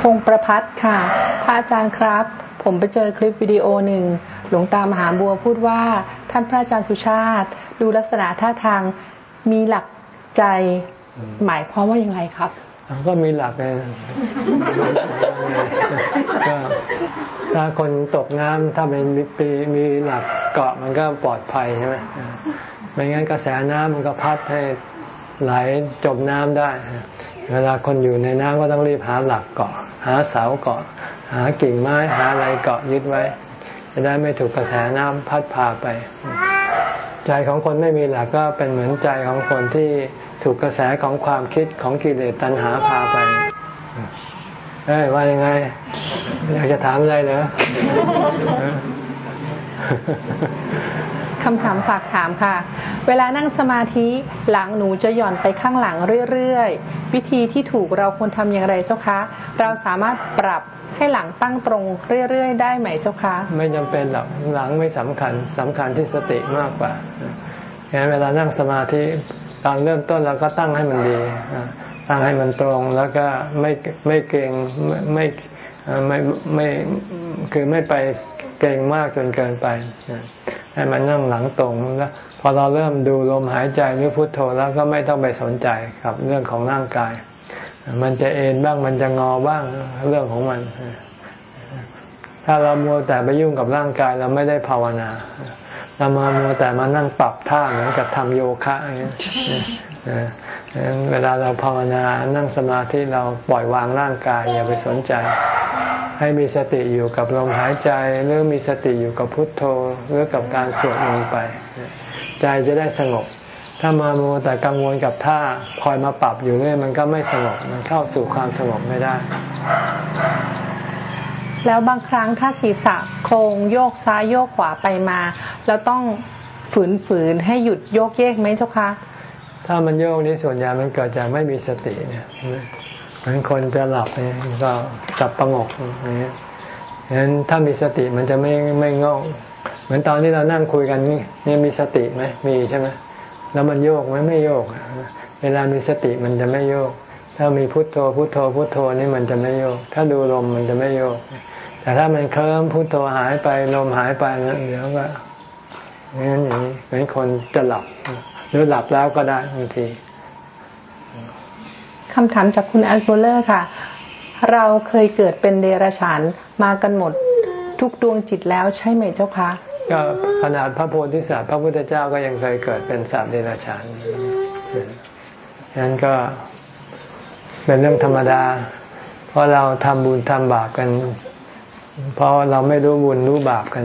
Speaker 2: พงประพัฒค่ะพระอาจารย์ครับ ผมไปเจอคลิปวิดีโอหนึ่งหลวงตามหาบัวพูดว่า ท่านพระอาจารย์สุชาติ ดูลักษณะท่าทางมีหลักใจ หมายความว่าอยังไงครับ
Speaker 1: ก็มีหลักไงถ้าคนตกน้ำถ้าเป็นปีมีหลักเกาะมันก็ปลอดภัยใช่ไหมไม่งั้นกระแสน้ำมันก็พัดให้ไหลจมน้ำได้ เวลาคนอยู่ในน้ำก็ต้องรีบหาหลักเกาะ หาเสาเกาะ หากิ่งไม้หาอะไรเกาะยึดไว้ จะได้ไม่ถูกกระแสน้ำพัดพาไป ใจของคนไม่มีหลักก็เป็นเหมือนใจของคนที่ ถูกกระแสของความคิดของกิเลสตัณหาพาไปเอ้ยว่ายังไง อยากจะถามอะไรเหรอ
Speaker 2: คำถามฝากถามค่ะ เวลานั่งสมาธิหลังหนูจะหย่อนไปข้างหลังเรื่อยๆ วิธีที่ถูกเราควรทำอย่างไรเจ้าคะ เราสามารถปรับให้หลังตั้งตรงเรื่อยๆ ได้ไหมเจ้าคะ
Speaker 1: ไม่จำเป็นหรอกหลังไม่สำคัญสำคัญที่สติมากกว่างั้นเวลานั่งสมาธิ ตอนเริ่มต้นเราก็ตั้งให้มันดีตั้งให้มันตรงแล้วก็ไม่ไม่เกรงไม่ไม่ไม่คือไม่ไปเกรงมากจนเกินไปให้มันนั่งหลังตรงแล้วพอเราเริ่มดูลมหายใจหรือพุโทโธแล้วก็ไม่ต้องไปสนใจกับเรื่องของร่างกาย มันจะเอ็นบ้างมันจะงอบ้างเรื่องของมัน ถ้าเรามัวแต่ไปยุ่งกับร่างกายเราไม่ได้ภาวนา เรามามัวแต่มานั่งปรับท่าเหมือนกับทำโยคะอย่างนี้ยเวลาเราภาวนา นั่งสมาธิเราปล่อยวางร่างกายอย่าไปสนใจ ให้มีสติอยู่กับลมหายใจ หรือมีสติอยู่กับพุทโธหรือกับการสวดมนต์ไป ใจจะได้สงบ ถ้ามามัวแต่กังวลกับท่าคอยมาปรับอยู่เรื่อยมันก็ไม่สงบ มันเข้าสู่ความสงบไม่ได้
Speaker 2: แล้วบางครั้งถ้าศีรษะโครงโยกซ้ายโยกขวาไปมา แล้วต้องฝืนฝืนให้หยุดโยกเยกไหมเจ้าคะ
Speaker 1: ถ้ามันโยกนี้ส่วนใหญ่มันเกิดจากไม่มีสติเนี่ยเหมือนคนจะหลับเนี่ยก็จับประงกอย่างนี้ฉะนั้นถ้ามีสติมันจะไม่ไม่งอกเหมือนตอนที่เรานั่งคุยกันนี่มีสติไหมมีใช่ไหมแล้วมันโยกไหมไม่โยก เวลามีสติมันจะไม่โยก ถ้ามีพุทโธพุทโธพุทโธนี่มันจะไม่โยก ถ้าดูลมมันจะไม่โยก แต่ถ้ามันเคลิ้มพุทโธหายไปลมหายไปนะเดี๋ยวก็งั้นอย่างนี้เป็นคนจะหลับ หรือหลับแล้วก็ได้บางที
Speaker 2: คำถามจากคุณแอลโกเลอร์ค่ะ เราเคยเกิดเป็นเดรัจฉานมากันหมดทุกดวงจิตแล้วใช่ไหมเจ้าคะ
Speaker 1: ก็ขนาดพระโพธิสัตว์พระพุทธเจ้าก็ยังเคยเกิดเป็นสัตว์เดรัจฉานนั้นก็เป็นเรื่องธรรมดา เพราะเราทำบุญทำบาปกัน เพราะเราไม่รู้บุญรู้บาปกัน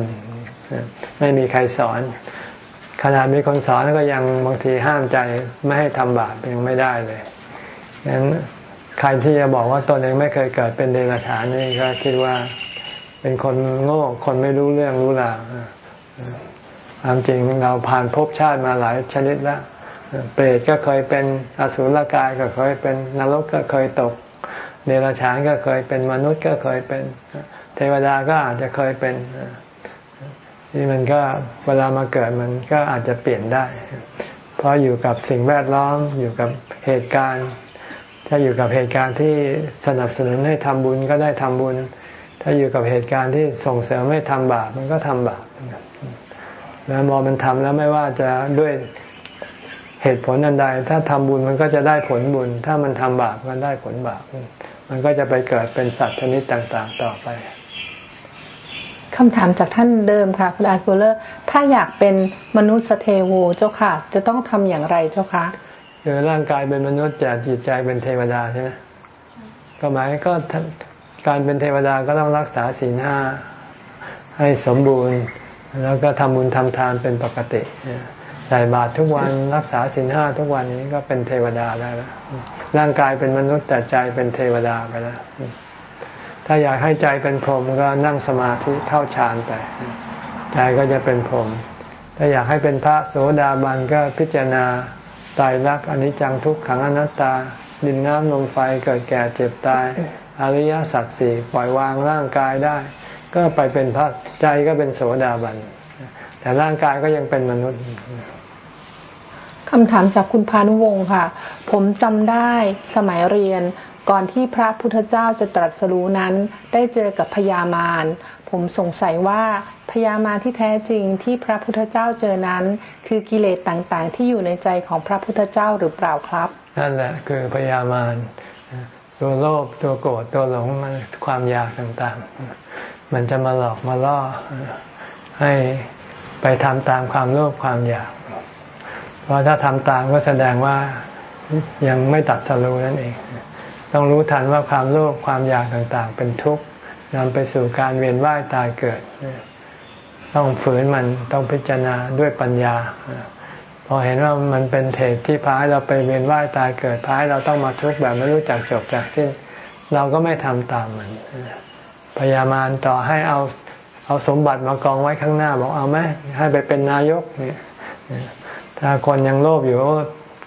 Speaker 1: ไม่มีใครสอน ขนาดมีคนสอนก็ยังบางทีห้ามใจไม่ให้ทำบาปยังไม่ได้เลยฉะนั้นใครที่จะบอกว่าตนเองไม่เคยเกิดเป็นเดรัจฉานนี่ก็คิดว่าเป็นคนโง่คนไม่รู้เรื่องรู้ราวความจริงเราผ่านภพชาติมาหลายชนิดแล้วเปรตก็เคยเป็นอสุรกายก็เคยเป็นนรกก็เคยตกเดรัจฉานก็เคยเป็นมนุษย์ก็เคยเป็น วดาก็อาจจะเคยเป็นนี่มันก็เวลามาเกิดมันก็อาจจะเปลี่ยนได้ เพราะอยู่กับสิ่งแวดล้อมอยู่กับเหตุการณ์ ถ้าอยู่กับเหตุการณ์ที่สนับสนุนให้ทำบุญก็ได้ทำบุญ ถ้าอยู่กับเหตุการณ์ที่ส่งเสริมให้ทำบาปมันก็ทำบาปแล้วเมื่อมันทำแล้วไม่ว่าจะด้วยเหตุผลอันใด ถ้าทำบุญมันก็จะได้ผลบุญ ถ้ามันทำบาปก็ได้ผลบาป มันก็จะไปเกิดเป็นสัตว์ชนิดต่าง ๆ ต่อไป
Speaker 2: คำถามจากท่านเดิมค่ะคุณอาร์คูเลอร์ ถ้าอยากเป็นมนุษย์สเทโวเจ้าค่ะ จะต้องทำอย่างไรเจ้าคะ
Speaker 1: คือร่างกายเป็นมนุษย์แต่จิตใจเป็นเทวดาใช่ไหมก็หมายก็การเป็นเทวดาก็ต้องรักษาศีลห้าให้สมบูรณ์ แล้วก็ทำบุญทำทานเป็นปกติใส่บาตรทุกวันรักษาศีลห้าทุกวันนี้ก็เป็นเทวดาได้แล้วร่างกายเป็นมนุษย์แต่ใจเป็นเทวดาไปแล้ว ถ้าอยากให้ใจเป็นพรหมก็นั่งสมาธิเข้าฌานไป ใจก็จะเป็นพรหมถ้าอยากให้เป็นพระโสดาบันก็พิจารณาตายรักอนิจจังทุกขังอนัตตา ดินน้ำลมไฟเกิดแก่เจ็บตาย อริยสัจสี่ปล่อยวางร่างกายได้ ก็ไปเป็นพระใจก็เป็นโสดาบัน แต่ร่างกายก็ยังเป็นมนุษย์
Speaker 2: คำถามจากคุณพานุวงศ์ค่ะ ผมจำได้สมัยเรียน ก่อนที่พระพุทธเจ้าจะตรัสรู้นั้น ได้เจอกับพญามาร ผมสงสัยว่าพญามารที่แท้จริงที่พระพุทธเจ้าเจอนั้น คือกิเลสต่างๆ ที่อยู่ในใจของพระพุทธเจ้าหรือเปล่าครับ
Speaker 1: นั่นแหละคือพญามารตัวโลภตัวโกรธตัวหลงมันความอยากต่างๆ มันจะมาหลอกมาล่อให้ไปทำตามความโลภความอยาก เพราะถ้าทำตามก็แสดงว่ายังไม่ตัดสรู้นั่นเอง ต้องรู้ทันว่าความโลภความอยากต่างๆ เป็นทุกข์นำไปสู่การเวียนว่ายตายเกิด ต้องฝืนมันต้องพิจารณาด้วยปัญญา พอเห็นว่ามันเป็นเหตุที่พาให้เราไปเวียนว่ายตายเกิดพาให้เราต้องมาทุกข์แบบไม่รู้จักจบจากสิ้นเราก็ไม่ทำตามมันพยามารต่อให้เอาเอาสมบัติมากองไว้ข้างหน้าบอกเอาไหมให้ไปเป็นนายกเนี่ย ถ้าคนยังโลภอยู่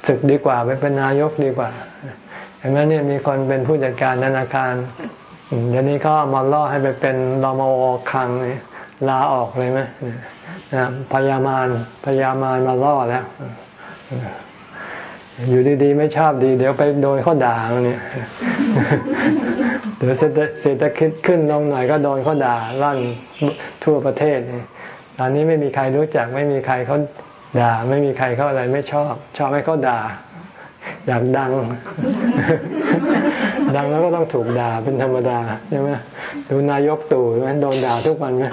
Speaker 1: ศึกดีกว่าไปเป็นนายกดีกว่า ห็นไหมเนี่ยมีคนเป็นผู้จัดการธนาคารเดี๋ยวนี้เขามาล่อให้ไปเป็นรมอคังลาออกเลยไหมนะพยามารพยามารมาล่อแล้ว อยู่ดีๆ ไม่ชอบดี เดี๋ยวไปโดนเขาด่าเนี่ยเดี๋ยวเศรษฐกิจขึ้นลงหน่อยก็โดนเขาด่าลั่นทั่วประเทศตอนนี้ไม่มีใครรู้จัก ไม่มีใครเขาด่า ไม่มีใครเขาอะไรไม่ชอบ ชอบให้เขาด่า อยากดัง ดังแล้วก็ต้องถูกด่าเป็นธรรมดาใช่ไหมดูนายกตู่ไหมโดนด่าทุกวันไหม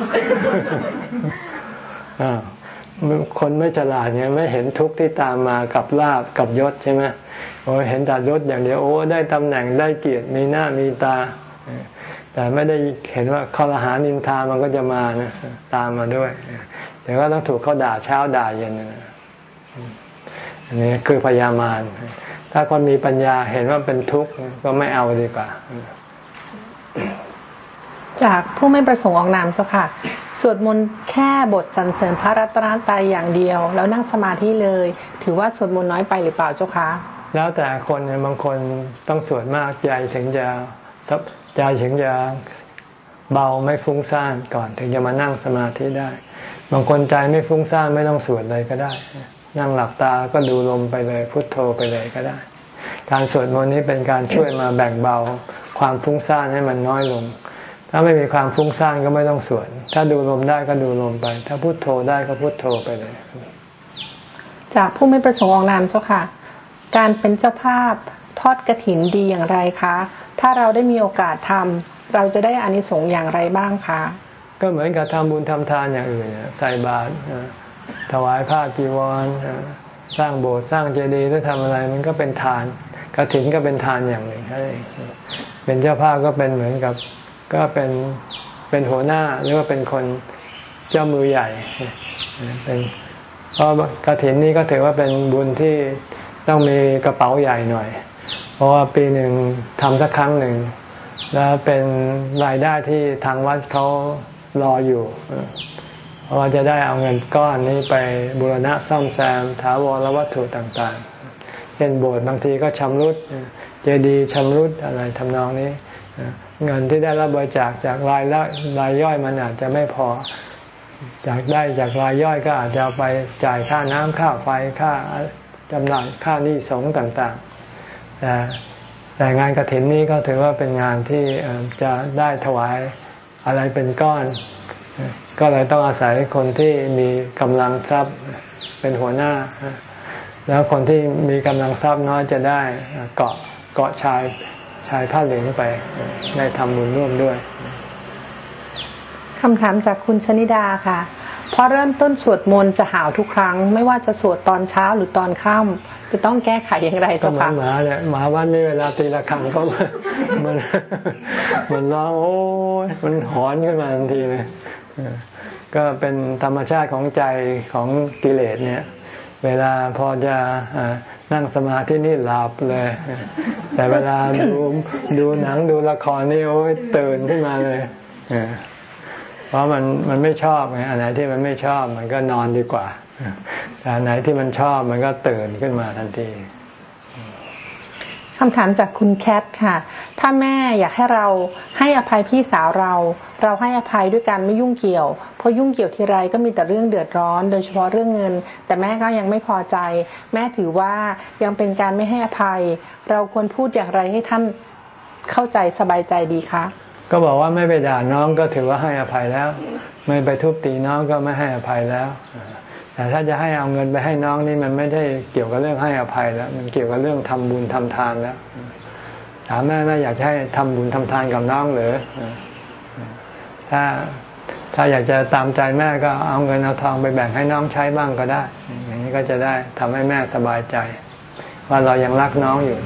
Speaker 1: คนไม่ฉลาดเนี่ยไม่เห็นทุกข์ที่ตามมากับลาบกับยศใช่ไหมโอ้เห็นแต่ยศอย่างเดียวโอ้ได้ตำแหน่งได้เกียรติมีหน้ามีตา แต่ไม่ได้เห็นว่าคอรหานินทามันก็จะมานะตามมาด้วยเดี๋ยวก็ต้องถูกเขาด่าเช้าด่าเย็นอันนี้คือพยามาร ถ้าคนมีปัญญาเห็นว่าเป็นทุกข์ก็ไม่เอาดีกว่า
Speaker 2: จากผู้ไม่ประสงค์ออกนามเจ้าค่ะ สวดมนต์แค่บทสรรเสริญพระรัตนตรัยอย่างเดียว แล้วนั่งสมาธิเลย ถือว่าสวดมนต์น้อยไปหรือเปล่าเจ้าคะ
Speaker 1: แล้วแต่คนเนี่ยบางคนต้องสวดมากใจถึงจะใจถึงจะเบาไม่ฟุ้งซ่านก่อน ถึงจะมานั่งสมาธิได้ บางคนใจไม่ฟุ้งซ่านไม่ต้องสวดเลยก็ได้ นั่งหลับตาก็ดูลมไปเลย พุทโธไปเลยก็ได้ การสวดมนต์นี้เป็นการช่วยมาแบ่งเบาความฟุ้งซ่านให้มันน้อยลง ถ้าไม่มีความฟุ้งซ่านก็ไม่ต้องสวด ถ้าดูลมได้ก็ดูลมไป ถ้าพุทโธได้ก็พุทโธไปเลย
Speaker 2: จากผู้ไม่ประสงค์ออกนามเจ้าค่ะ การเป็นเจ้าภาพทอดกระถินดีอย่างไรคะ ถ้าเราได้มีโอกาสทำเราจะได้อานิสงส์อย่างไรบ้างคะ
Speaker 1: ก็เหมือนกับทำบุญทำทานอย่างอื่นใส่บาตร ถวายผ้าจีวรสร้างโบสถ์สร้างเจดีย์หรือทำอะไรมันก็เป็นทานกระถินก็เป็นทานอย่างหนึ่งใช่เป็นเจ้าภาพก็เป็นเหมือนกับก็เป็นเป็นหัวหน้าหรือว่าเป็นคนเจ้ามือใหญ่เป็นเพราะกระถินนี้ก็ถือว่าเป็นบุญที่ต้องมีกระเป๋าใหญ่หน่อย เพราะว่าปีหนึ่งทำสักครั้งหนึ่งแล้วเป็นรายได้ที่ทางวัดเขารออยู่ ราะว่าจะได้เอาเงินก้อนนี้ไปบูรณะซ่อมแซมถาวรวัตถุต่างๆ เช่นโบสถ์บางทีก็ชำรุดเจดีย์ชำรุดอะไรทำนองนี้เงินที่ได้รับบริจาคจากรายละรายย่อยมันอาจจะไม่พอจากได้จากรายย่อยก็อาจจะไปจ่ายค่าน้ำค่าไฟค่าจำหน่ายค่านี้สงต่างๆแต่แต่งานกระถินนี้ก็ถือว่าเป็นงานที่จะได้ถวายอะไรเป็นก้อน ก็เลยต้องอาศัยคนที่มีกำลังทรัพย์เป็นหัวหน้า แล้วคนที่มีกำลังทรัพย์น้อยจะได้เกาะเกาะชายชายผ้าเหลืองไปได้ทำบุญร่วมด้วย
Speaker 2: คำถามจากคุณชนิดาค่ะพอเริ่มต้นสวดมนต์จะหาวทุกครั้ง ไม่ว่าจะสวดตอนเช้าหรือตอนค่ำจะต้องแก้ไขอย่างไรเจ้าค่ะ
Speaker 1: หมาเนี่ยหมาวันนี้เวลาตีละครั้งก็มันมันร้องโอ้ยมันหอนขึ้นมาทันทีเลย ก็เป็นธรรมชาติของใจของกิเลสเนี่ย เวลาพอจะนั่งสมาธินี่หลับเลย แต่เวลาดูดูหนังดูละครนี่โอ้ยตื่นขึ้นมาเลยเพราะมันมันไม่ชอบไงอันไหนที่มันไม่ชอบมันก็นอนดีกว่าแต่อันไหนที่มันชอบมันก็ตื่นขึ้นมาทันที
Speaker 2: คำถามจากคุณแคทค่ะ ถ้าแม่อยากให้เราให้อภัยพี่สาวเรา เราให้อภัยด้วยการไม่ยุ่งเกี่ยว เพราะยุ่งเกี่ยวทีไรก็มีแต่เรื่องเดือดร้อน โดยเฉพาะเรื่องเงิน แต่แม่ก็ยังไม่พอใจ แม่ถือว่ายังเป็นการไม่ให้อภัย เราควรพูดอย่างไรให้ท่านเข้าใจสบายใจดีคะ
Speaker 1: ก็บอกว่าไม่ไปด่าน้องก็ถือว่าให้อภัยแล้ว ไม่ไปทุบตีน้องก็ไม่ให้อภัยแล้วแต่ถ้าจะให้เอาเงินไปให้น้องนี่มันไม่ได้เกี่ยวกับเรื่องให้อภัยแล้ว มันเกี่ยวกับเรื่องทำบุญทำทานแล้ว ถามแม่แม่อยากให้ทำบุญทำทานกับน้องหรือถ้าถ้าอยากจะตามใจแม่ก็เอาเงินเอาทองไปแบ่งให้น้องใช้บ้างก็ได้ อย่างนี้ก็จะได้ทำให้แม่สบายใจ ว่าเรายังรักน้องอยู่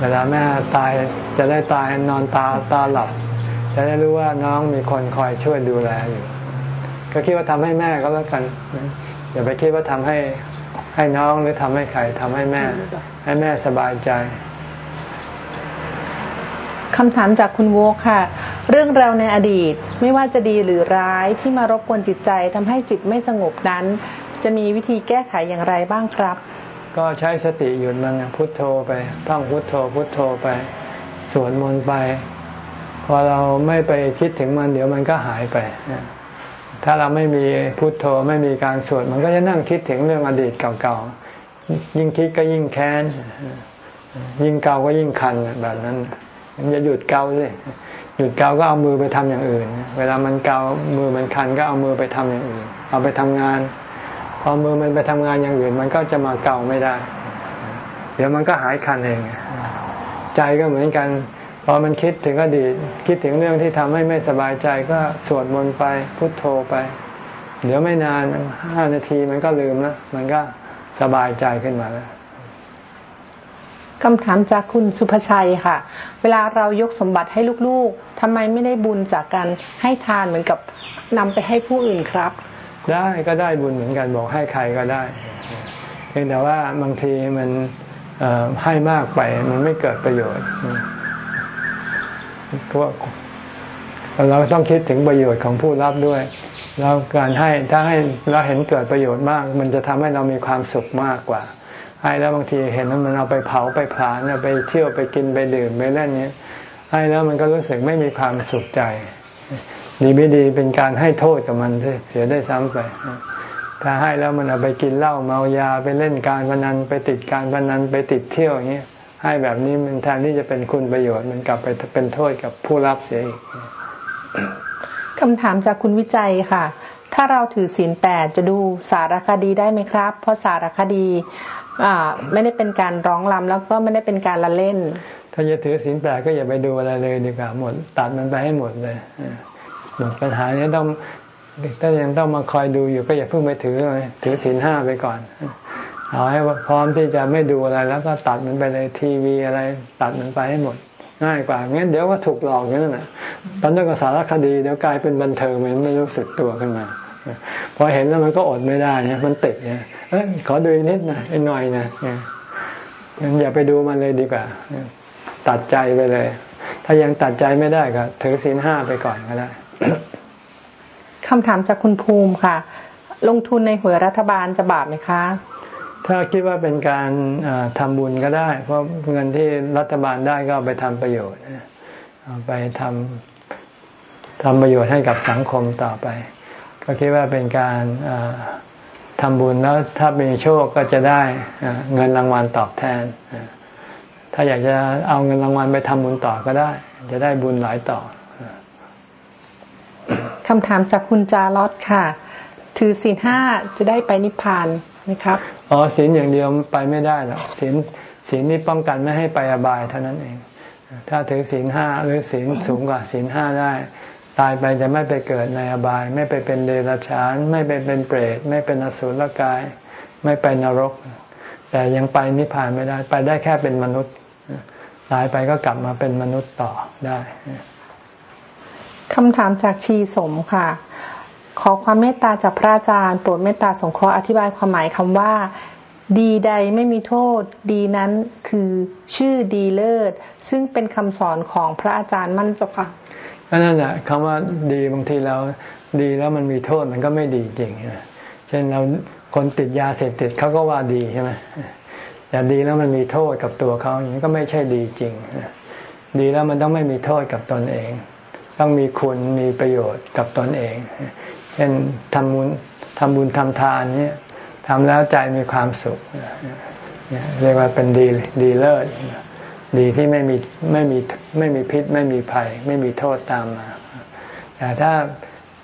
Speaker 1: เวลาแม่ตายจะได้ตายนอนตาตาหลับ จะได้รู้ว่าน้องมีคนคอยช่วยดูแลอยู่ ก็คิดว่าทำให้แม่ก็แล้วกัน อย่าไปคิดว่าทำให้ให้น้องหรือทำให้ใครทำให้แม่ ให้แม่สบายใจ
Speaker 2: คำถามจากคุณโวค่ะ เรื่องราวในอดีตไม่ว่าจะดีหรือร้ายที่มารบกวนจิตใจทำให้จิตไม่สงบนั้น จะมีวิธีแก้ไขอย่างไรบ้างครับ
Speaker 1: ก็ใช้สติหยุดมันพุทโธไปท่องพุทโธพุทโธไปสวดมนต์ไป พอเราไม่ไปคิดถึงมันเดี๋ยวมันก็หายไป ถ้าเราไม่มีพุทโธไม่มีการสวดมันก็จะนั่งคิดถึงเรื่องอดีตเก่าๆยิ่งคิดก็ยิ่งแค้นยิ่งเก่าก็ยิ่งคันแบบนั้น มันจะหยุดเกาเลยหยุดเกาก็เอามือไปทำอย่างอื่น เวลามันเกามือมันคันก็เอามือไปทำอย่างอื่น เอาไปทำงาน พอมือมันไปทำงานอย่างอื่น มันก็จะมาเกาไม่ได้ เดี๋ยวมันก็หายคันเอง ใจก็เหมือนกัน พอมันคิดถึงอดีต คิดถึงเรื่องที่ทำให้ไม่สบายใจก็สวดมนต์ไปพุทโธไป เดี๋ยวไม่นานห้านาทีมันก็ลืมแล้วมันก็สบายใจขึ้นมาแล้ว
Speaker 2: คำถามจากคุณสุภชัยค่ะ เวลาเรายกสมบัติให้ลูกๆทำไมไม่ได้บุญจากการให้ทานเหมือนกับนำไปให้ผู้อื่นครับ
Speaker 1: ได้ก็ได้บุญเหมือนกันบอกให้ใครก็ได้เพียงแต่ว่าบางทีมันให้มากไปมันไม่เกิดประโยชน์พวกเราต้องคิดถึงประโยชน์ของผู้รับด้วย แล้วการให้ถ้าให้เราเห็นเกิดประโยชน์มาก มันจะทำให้เรามีความสุขมากกว่า ให้แล้วบางทีเห็นว่ามันเอาไปเผาไปผลาญไปเที่ยวไปกินไปดื่มไปเล่นเนี้ให้แล้วมันก็รู้สึกไม่มีความสุขใจ ดีไม่ดีเป็นการให้โทษกับมันเสียได้ซ้ำไป ถ้าให้แล้วมันเอาไปกินเหล้าเมายาไปเล่นการพนันไปติดการพนันไปติดเที่ยวอย่างนี้ให้แบบนี้มันแทนที่จะเป็นคุณประโยชน์มันกลับไปเป็นโทษกับผู้รับเสียอีก
Speaker 2: คำถามจากคุณวิจัยค่ะ ถ้าเราถือศีลแปดจะดูสารคดีได้ไหมครับ เพราะสารคดี่า ไม่ได้เป็นการร้องรำแล้วก็ไม่ได้เป็นการละเล่น
Speaker 1: ถ้าจะถือศีลแปดก็อย่าไปดูอะไรเลยดีกว่าหมด ตัดมันไปให้หมดเลยหมดปัญหานี้ต้องถ้ายังต้องมาคอยดูอยู่ก็อย่าเพิ่งไปถือเลยถือศีลห้าไปก่อนเอาให้พร้อมที่จะไม่ดูอะไรแล้วก็ตัดมันไปเลยทีวีอะไร ตัดมันไปให้หมด ง่ายกว่างั้นเดี๋ยวก็ถูกหลอกอย่างนั้นแหละตอนนั้นก็สารคดีเดี๋ยวกลายเป็นบันเทิงมันไม่รู้สึกตัวขึ้นมาพอเห็นแล้วมันก็อดไม่ได้เนี่ยมันติดเนี่ย เอ้ยขอดูนิดนะไอ้หน่อยนะงั้นอย่าไปดูมันเลยดีกว่า ตัดใจไปเลย ถ้ายังตัดใจไม่ได้ก็ถือศีลห้าไปก่อนก็ได้
Speaker 2: คำถามจากคุณภูมิค่ะ ลงทุนในหวยรัฐบาลจะบาปไหมคะ
Speaker 1: ถ้าคิดว่าเป็นการทำบุญก็ได้ เพราะเงินที่รัฐบาลได้ก็เอาไปทำประโยชน์เอาไปทำทำประโยชน์ให้กับสังคมต่อไป ก็คิดว่าเป็นการ ทำบุญแล้วถ้ามีโชคก็จะได้เงินรางวัลตอบแทน ถ้าอยากจะเอาเงินรางวัลไปทำบุญต่อก็ได้ จะได้บุญหลายต่อ
Speaker 2: คำถามจากคุณจาร์ลอตค่ะ ถือศีลห้าจะได้ไปนิพพานไหมครับ
Speaker 1: อ๋อศีลอย่างเดียวไปไม่ได้หรอกศีลศีลนี่ป้องกันไม่ให้ไปอบายเท่านั้นเอง ถ้าถือศีลห้าหรือศีลสูงกว่าศีลห้าได้ ตายไปจะไม่ไปเกิดในอบาย ไม่ไปเป็นเดรัจฉาน ไม่ไปเป็นเปรต ไม่เป็นอสุรกาย ไม่ไปนรก แต่ยังไปนิพพานไม่ได้ไปได้แค่เป็นมนุษย์ ตายไปก็กลับมาเป็นมนุษย์ต่อได้
Speaker 2: คำถามจากชีสมค่ะ ขอความเมตตาจากพระอาจารย์โปรดเมตตาสงเคราะห์อธิบายความหมายคำว่า ดีใดไม่มีโทษ ดีนั้นคือชื่อดีเลิศ ซึ่งเป็นคำสอนของพระอาจารย์มั่นเจ้าค่ะ
Speaker 1: ก็นั่นแหละคำว่าดีบางทีเราดีแล้วมันมีโทษมันก็ไม่ดีจริงเช่นเราคนติดยาเสพติดเขาก็ว่าดีใช่ไหมแต่ดีแล้วมันมีโทษกับตัวเขาอย่างนี้ก็ไม่ใช่ดีจริง ดีแล้วมันต้องไม่มีโทษกับตนเอง ต้องมีคุณมีประโยชน์กับตนเอง เช่นทำบุญทำบุญทำทานเนี่ยทำแล้วใจมีความสุขเรียกว่าเป็นดีดีเลิศ ดีที่ไม่มีไม่มีไม่มีพิษ ไม่มีภัย ไม่มีโทษตามมา แต่ถ้า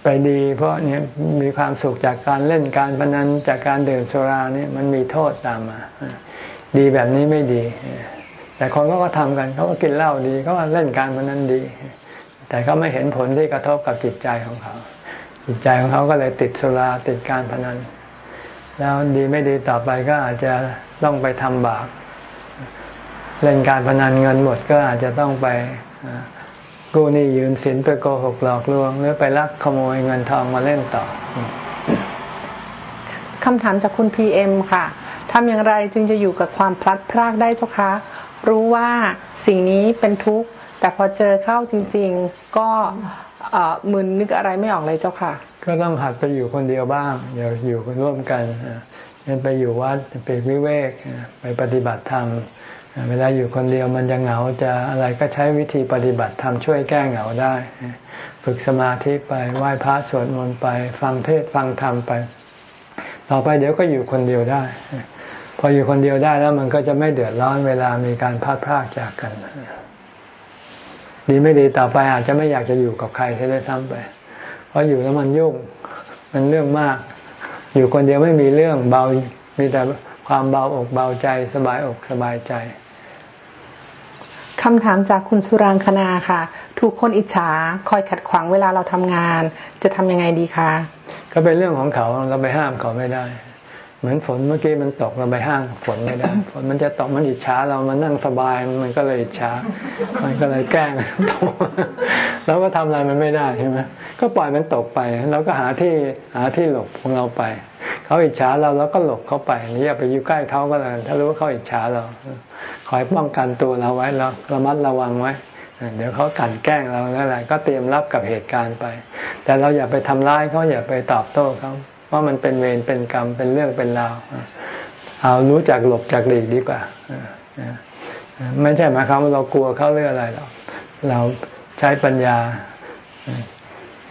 Speaker 1: ไปดีเพราะเนี่ยมีความสุขจากการเล่นการพนันจากการดื่มสุราเนี่ยมันมีโทษตามมา ดีแบบนี้ไม่ดี แต่คนก็ทำกันเขาก็กินเหล้าดีเขาก็เล่นการพนันดี แต่เขาไม่เห็นผลที่กระทบกับจิตใจของเขา จิตใจของเขาก็เลยติดสุราติดการพนันแล้วดีไม่ดีต่อไปก็อาจจะต้องไปทำบาป เล่นการพนันเงินหมดก็อาจจะต้องไปกู้หนี้ยืมสินไปโกหกหลอกลวง หรือไปลักขโมยเงินทองมาเล่นต่อ
Speaker 2: คำถามจากคุณพีเอ็มค่ะทำอย่างไรจึงจะอยู่กับความพลัดพรากได้เจ้าคะ รู้ว่าสิ่งนี้เป็นทุกข์ แต่พอเจอเข้าจริง ๆ ก็มึนนึกอะไรไม่ออกเลยเจ้าค่ะ
Speaker 1: ก็ต้องหัดไปอยู่คนเดียวบ้างอย่าอยู่ร่วมกันเันไปอยู่วัดไปวิเวกไปปฏิบัติธรรม เวลาอยู่คนเดียวมันจะเหงาจะอะไรก็ใช้วิธีปฏิบัติธรรมช่วยแก้เหงาได้ ฝึกสมาธิไปไหว้พระสวดมนต์ไป ฟังเทศฟังธรรมไป ต่อไปเดี๋ยวก็อยู่คนเดียวได้ พออยู่คนเดียวได้แล้วมันก็จะไม่เดือดร้อนเวลามีการพัดพรากจากกันดีไม่ดีต่อไปอาจจะไม่อยากจะอยู่กับใครที่ได้ซ้ำไป เพราะอยู่แล้วมันยุ่ง มันเรื่องมาก อยู่คนเดียวไม่มีเรื่องเบา มีแต่ความเบาอกเบาใจสบายอกสบายใจ
Speaker 2: คำถามจากคุณสุรางคณาค่ะ ถูกคนอิจฉาคอยขัดขวางเวลาเราทำงาน จะทำยังไงดีคะ
Speaker 1: ก็เป็นเรื่องของเขาเราไปห้ามเขาไม่ได้ เหมือนฝนเมื่อกี้มันตกเราไปห้างฝนไม่ได้ฝนมันจะตกมันอิจฉาเรามันนั่งสบายมันก็เลยอิจฉามันก็เลยแกล้งตกเราก็ทำอะไรมันไม่ได้ใช่ไหมก็ปล่อยมันตกไปเราก็หาที่หาที่หลบของเราไป เขาอิจฉาเราแล้วก็หลบเขาไปอย่าไปอยู่ใกล้เขาก็แล้วถ้ารู้ว่าเขาอิจฉาเรา คอยป้องกันตัวเราไว้เราระมัดระวังไว้ เดี๋ยวเขากันแกล้งเราแล้วอะไรก็เตรียมรับกับเหตุการณ์ไป แต่เราอย่าไปทำร้ายเขาอย่าไปตอบโต้เขาว่ามันเป็นเวรเป็นกรรมเป็นเรื่องเป็นราวเอารู้จักหลบจากหลีกดีกว่าไม่ใช่หมายความว่าเรากลัวเขาเรื่องอะไรหรอกเราใช้ปัญญา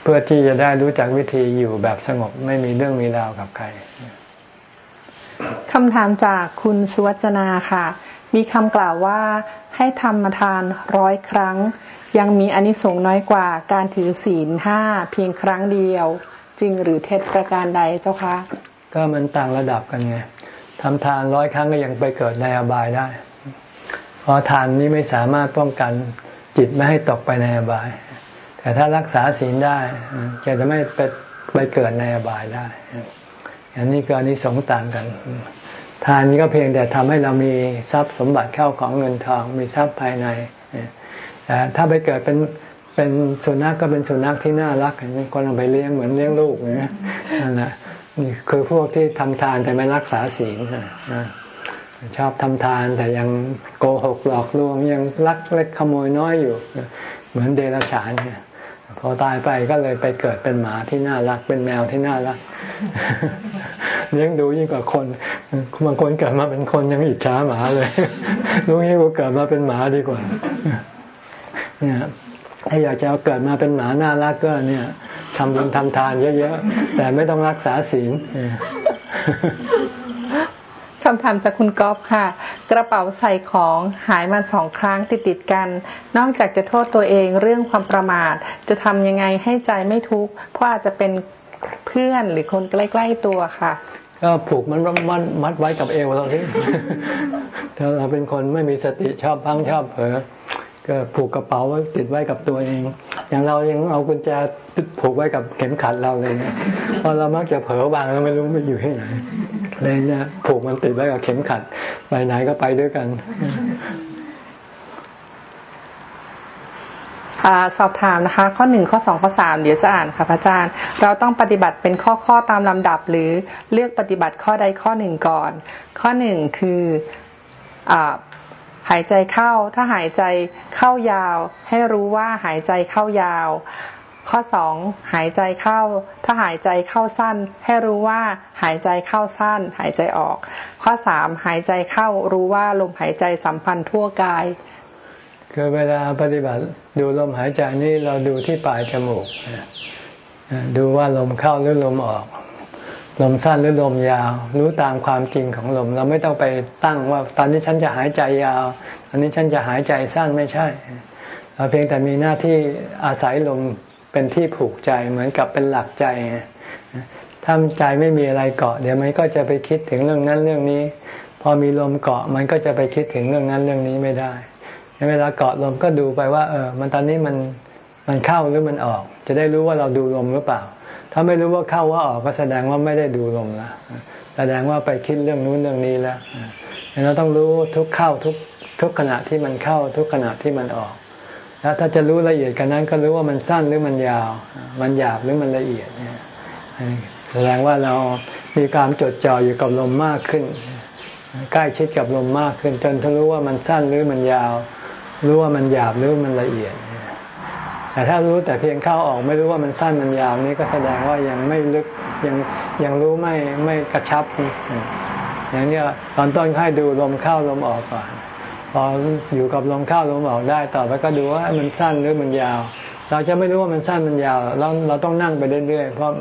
Speaker 1: เพื่อที่จะได้รู้จักวิธีอยู่แบบสงบไม่มีเรื่องมีราวกับใคร
Speaker 2: คำถามจากคุณสุวัจนาค่ะ มีคำกล่าวว่าให้ทำมาทานร้อยครั้ง ยังมีอนิสงส์น้อยกว่าการถือศีลห้าเพียงครั้งเดียว จริงหรือเท็จประการใดเจ้าคะ
Speaker 1: ก็มันต่างระดับกันไงทำทานร้อยครั้งก็ยังไปเกิดในอบายได้ เพราะทานนี้ไม่สามารถป้องกันจิตไม่ให้ตกไปในอบาย แต่ถ้ารักษาศีลได้จะจะไม่ไปไปเกิดในอบายได้ อันนี้ก็อนนี้สงต่างกัน ทานก็เพียงแต่ทำให้เรามีทรัพย์สมบัติเข้าของเงินทองมีทรัพย์ภายในแต่ถ้าไปเกิดเป็นเป็นสุนัขก็เป็นสุนัขที่น่ารักคนเอาไปเลี้ยงเหมือนเลี้ยงลูกนะนั่นแหละนี่คือพวกที่ทำทานแต่ไม่รักษาศีลชอบทำทานแต่ยังโกหกหลอกลวงยังลักเล็กขโมยน้อยอยู่ เหมือนเดรัจฉานเนี่ย พอตายไปก็เลยไปเกิดเป็นหมาที่น่ารัก เป็นแมวที่น่ารักเลี้ยงดูยิ่งกว่าคนบางคนเกิดมาเป็นคนยังอิจฉาหมาเลยลูกนี้กูเกิดมาเป็นหมาดีกว่า เนี่ยถ้าอยากจะเกิดมาเป็นหมาน่ารักก็เนี่ยทำบุญทำทานเยอะๆแต่ไม่ต้องรักษาศีล
Speaker 2: คำถามจากคุณก๊อฟค่ะ กระเป๋าใส่ของหายมาสองครั้งติดติดกัน นอกจากจะโทษตัวเองเรื่องความประมาท จะทำยังไงให้ใจไม่ทุกข์เพราะอาจจะเป็นเพื่อนหรือคนใกล้ ๆ ตัวค่ะ
Speaker 1: ก็ผูกมันมัดมัดไว้กับเอวเราสิถ้าเราเป็นคนไม่มีสติชอบพังชอบเผลอ ก็ผูกกระเป๋าไว้ติดไว้กับตัวเอง อย่างเรายังเอากุญแจผูกไว้กับเข็มขัดเราเลยเนี่ยพอเรามักจะเผลอบางเราไม่รู้ไม่อยู่ที่ไหนเลยเนี่ยผูกมันติดไว้กับเข็มขัดไปไหนก็ไปด้วยกัน
Speaker 2: สอบถามนะคะ ข้อหนึ่งข้อสองข้อสามเดี๋ยวจะอ่านค่ะพระอาจารย์ เราต้องปฏิบัติเป็นข้อข้อตามลำดับหรือเลือกปฏิบัติข้อใดข้อหนึ่งก่อน ข้อหนึ่งคืออ หายใจเข้า ถ้าหายใจเข้ายาว ให้รู้ว่าหายใจเข้ายาว ข้อสองหายใจเข้า ถ้าหายใจเข้าสั้น ให้รู้ว่าหายใจเข้าสั้น หายใจออก ข้อสามหายใจเข้ารู้ว่าลมหายใจสัมพันธ์ทั่วกาย
Speaker 1: คือเวลาปฏิบัติดูลมหายใจนี่เราดูที่ปลายจมูกดูว่าลมเข้าหรือลมออก ลมสั้นหรือลมยาว รู้ตามความจริงของลม เราไม่ต้องไปตั้งว่าตอนนี้ฉันจะหายใจยาวอันนี้ฉันจะหายใจสั้นไม่ใช่เราเพียงแต่มีหน้าที่อาศัยลมเป็นที่ผูกใจเหมือนกับเป็นหลักใจถ้าใจไม่มีอะไรเกาะ เดี๋ยวมันก็จะไปคิดถึงเรื่องนั้นเรื่องนี้ พอมีลมเกาะมันก็จะไปคิดถึงเรื่องนั้นเรื่องนี้ไม่ได้เวลาเกาะลมก็ดูไปว่า เออ มันตอนนี้มันมันเข้าหรือมันออก จะได้รู้ว่าเราดูลมหรือเปล่า ถ้าไม่รู้ว่าเข้าว่าออกก็แสดงว่าไม่ได้ดูลมละแสดงว่าไปคิดเรื่องนู้นเรื่องนี้แล้วเราต้องรู้ทุกเข้าทุกทุกขณะที่มันเข้าทุกขณะที่มันออก แล้วถ้าจะรู้ละเอียดกันนั้นก็รู้ว่ามันสั้นหรือมันยาว มันหยาบหรือมันละเอียดแสดงว่าเรามีการจดจ่ออยู่กับลมมากขึ้น ใกล้ชิดกับลมมากขึ้น จนทะรู้ว่ามันสั้นหรือมันยาว รู้ว่ามันหยาบหรือมันละเอียด แต่ถ้ารู้แต่เพียงเข้าออกไม่รู้ว่ามันสั้นมันยาวนี่ก็แสดงว่ายังไม่ลึกยังยังรู้ไม่ไม่กระชับ อย่างนี้ตอนต้นให้ดูลมเข้าลมออกก่อนพออยู่กับลมเข้าลมออกได้ ต่อไปก็ดูว่ามันสั้นหรือมันยาว เราจะไม่รู้ว่ามันสั้นมันยาว เราเราต้องนั่งไปเรื่อยๆเพราะ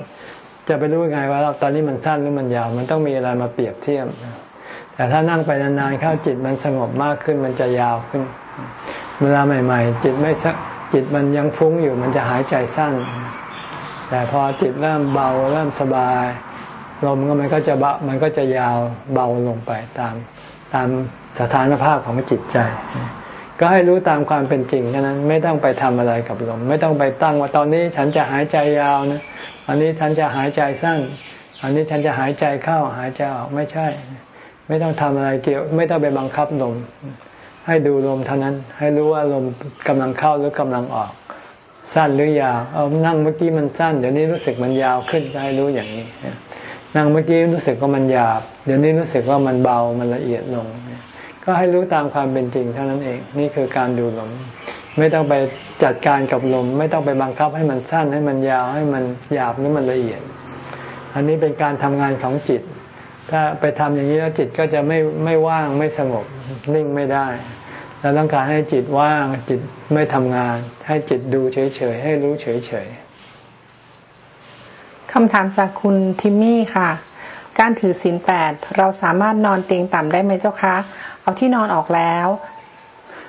Speaker 1: จะไปรู้ยังไงว่าตอนนี้มันสั้นหรือมันยาว มันต้องมีอะไรมาเปรียบเทียบแต่ถ้านั่งไปนานๆเข้าจิตมันสงบมากขึ้นมันจะยาวขึ้น เวลาใหม่ ๆ จิตไม่ จิตมันยังฟุ้งอยู่มันจะหายใจสั้น แต่พอจิตเริ่มเบาเริ่มสบายลมก็มันก็จะบามันก็จะยาวเบาลงไปตามตามสถานภาพของจิตใจ ก็ให้รู้ตามความเป็นจริงแค่านั้นไม่ต้องไปทำอะไรกับลม ไม่ต้องไปตั้งว่าตอนนี้ฉันจะหายใจยาวนะอันนี้ฉันจะหายใจสั้น อันนี้ฉันจะหายใจเข้าหายใจออกไม่ใช่ ไม่ต้องทำอะไรเกี่ยว ไม่ต้องไปบังคับลม ให้ดูลมเท่านั้น ให้รู้ว่าลมกำลังเข้าหรือกำลังออก สั้นหรือยาว เอานั่งเมื่อกี้มันสั้น เดี๋ยวนี้รู้สึกมันยาวขึ้นให้รู้อย่างนี้ นั่งเมื่อกี้รู้สึกว่ามันหยาบ เดี๋ยวนี้รู้สึกว่ามันเบา มันละเอียดลง ก็ให้รู้ตามความเป็นจริงเท่านั้นเอง นี่คือการดูลม ไม่ต้องไปจัดการกับลม ไม่ต้องไปบังคับให้มันสั้น ให้มันยาว ให้มันหยาบหรือมันละเอียด อันนี้เป็นการทำงานของจิตถ้าไปทำอย่างนี้แล้วจิตก็จะไม่ไม่ว่างไม่สงบนิ่งไม่ได้ เราต้องการให้จิตว่างจิตไม่ทำงาน ให้จิตดูเฉยๆ ให้รู้เฉย
Speaker 2: ๆคำถามจากคุณทิมมี่ค่ะ การถือศีลแปดเราสามารถนอนเตียงต่ำได้ไหมเจ้าคะ เอาที่นอนออกแล้ว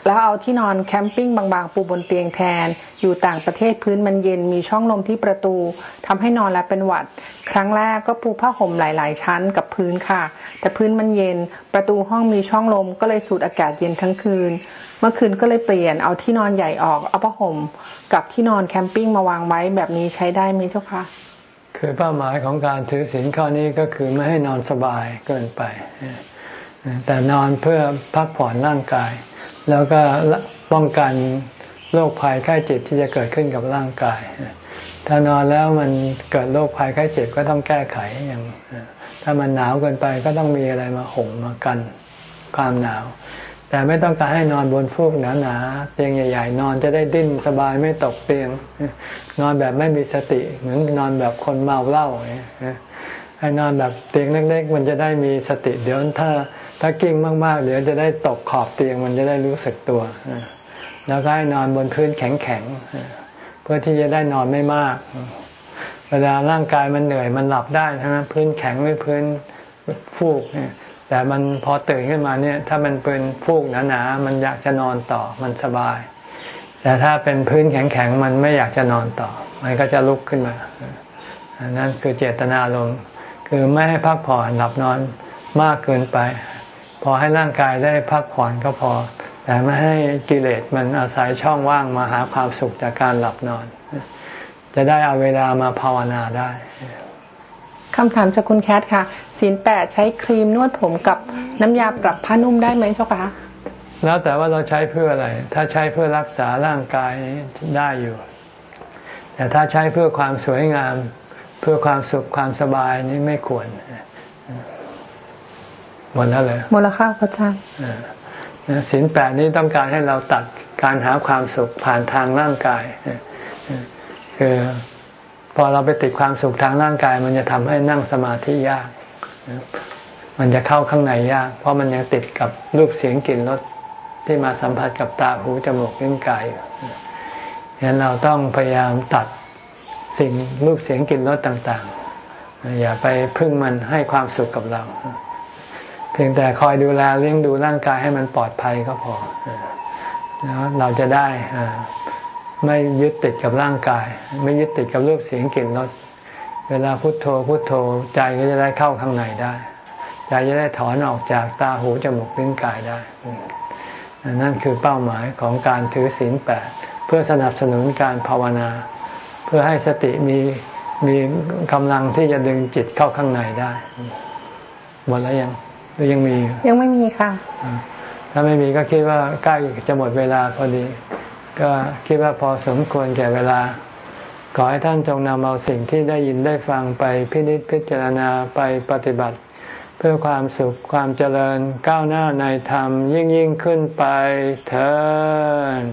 Speaker 2: แล้วเอาที่นอนแคมปิ้งบางๆ ปูบนเตียงแทน อยู่ต่างประเทศพื้นมันเย็นมีช่องลมที่ประตูทำให้นอนแล้วเป็นหวัด ครั้งแรกก็ปูผ้าห่มหลาย ๆ ชั้นกับพื้นค่ะ แต่พื้นมันเย็น ประตูห้องมีช่องลมก็เลยสูดอากาศเย็นทั้งคืน เมื่อคืนก็เลยเปลี่ยนเอาที่นอนใหญ่ออกเอาผ้าห่ม กับที่นอนแคมปิ้งมาวางไว้แบบนี้ใช้ได้ไหมเจ้าคะ
Speaker 1: คือเป้าหมายของการถือศีลข้อนี้ก็คือไม่ให้นอนสบายเกินไป แต่นอนเพื่อพักผ่อนร่างกาย แล้วก็ป้องกันโรคภัยไข้เจ็บที่จะเกิดขึ้นกับร่างกาย ถ้านอนแล้วมันเกิดโรคภัยไข้เจ็บก็ต้องแก้ไขอย่างถ้ามันหนาวเกินไปก็ต้องมีอะไรมาห่มมากันความหนาว แต่ไม่ต้องการให้นอนบนฟูกหนาๆเตียงใหญ่ ๆ นอนจะได้ดิ้นสบายไม่ตกเตียง นอนแบบไม่มีสติ เหมือนนอนแบบคนเมาเหล้า ให้นอนแบบเตียงเล็กๆ มันจะได้มีสติเดี๋ยวถ้าถ้ากิ้งมากๆ เดี๋ยวจะได้ตกขอบเตียงมันจะได้รู้สึกตัวแล้วก็ให้นอนบนพื้นแข็งๆเพื่อที่จะได้นอนไม่มาก เวลาร่างกายมันเหนื่อยมันหลับได้ใช่ไหมพื้นแข็งหรือพื้นฟูกเนี่ยแต่มันพอตื่นขึ้นมาเนี่ย ถ้ามันเป็นฟูกหนาๆมันอยากจะนอนต่อมันสบาย แต่ถ้าเป็นพื้นแข็งๆมันไม่อยากจะนอนต่อ มันก็จะลุกขึ้นมาอันนั้นคือเจตนาลม คือไม่ให้พักผ่อนหลับนอนมากเกินไป พอให้ร่างกายได้พักผ่อนก็พอ แต่ไม่ให้กิเลสมันอาศัยช่องว่างมาหาความสุขจากการหลับนอน จะได้เอาเวลามาภาวนาได้
Speaker 2: คำถามจากคุณแคทค่ะศีลแปดใช้ครีมนวดผมกับน้ำยาปรับผ้านุ่มได้ไหมเจ้าคะ
Speaker 1: แล้วแต่ว่าเราใช้เพื่ออะไร ถ้าใช้เพื่อรักษาร่างกายได้อยู่ แต่ถ้าใช้เพื่อความสวยงาม เพื่อความสุขความสบายนี่ไม่ควรหมดแล้วเลย
Speaker 2: หมดแล้วค่ะพระอาจารย์
Speaker 1: ศีลแปดนี้ต้องการให้เราตัดการหาความสุขผ่านทางร่างกายคือพอเราไปติดความสุขทางร่างกาย มันจะทำให้นั่งสมาธิยาก มันจะเข้าข้างในยาก เพราะมันยังติดกับรูปเสียงกลิ่นรสที่มาสัมผัสกับตาหูจมูกลิ้นกายฉะนั้นเราต้องพยายามตัด สิ่งรูปเสียงกลิ่นรสต่างๆ อย่าไปพึ่งมันให้ความสุขกับเรา เพียงแต่คอยดูแลเลี้ยงดูร่างกายให้มันปลอดภัยก็พอแล้วเราจะได้ไม่ยึดติดกับร่างกาย ไม่ยึดติดกับรูปเสียงกลิ่นรสเวลาพุโทโธพุโทโธใจก็จะได้เข้าข้างในได้ใจจะได้ถอนออกจากตาหูจมูกลิ้นกายได้นั่นคือเป้าหมายของการถือศีลแปดเพื่อสนับสนุนการภาวนา พื่อให้สติมีมีกำลังที่จะดึงจิตเข้าข้างในได้ หมดแล้วยังหรือยังมี
Speaker 2: ยังไม่มีค่ะ
Speaker 1: ถ้าไม่มีก็คิดว่าใกล้จะหมดเวลาพอดี ก็คิดว่าพอสมควรแก่เวลา ขอให้ท่านจงนำเอาสิ่งที่ได้ยินได้ฟังไปพินิจพิจารณาไปปฏิบัติ เพื่อความสุขความเจริญก้าวหน้าในธรรมยิ่งยิ่งขึ้นไปเถิด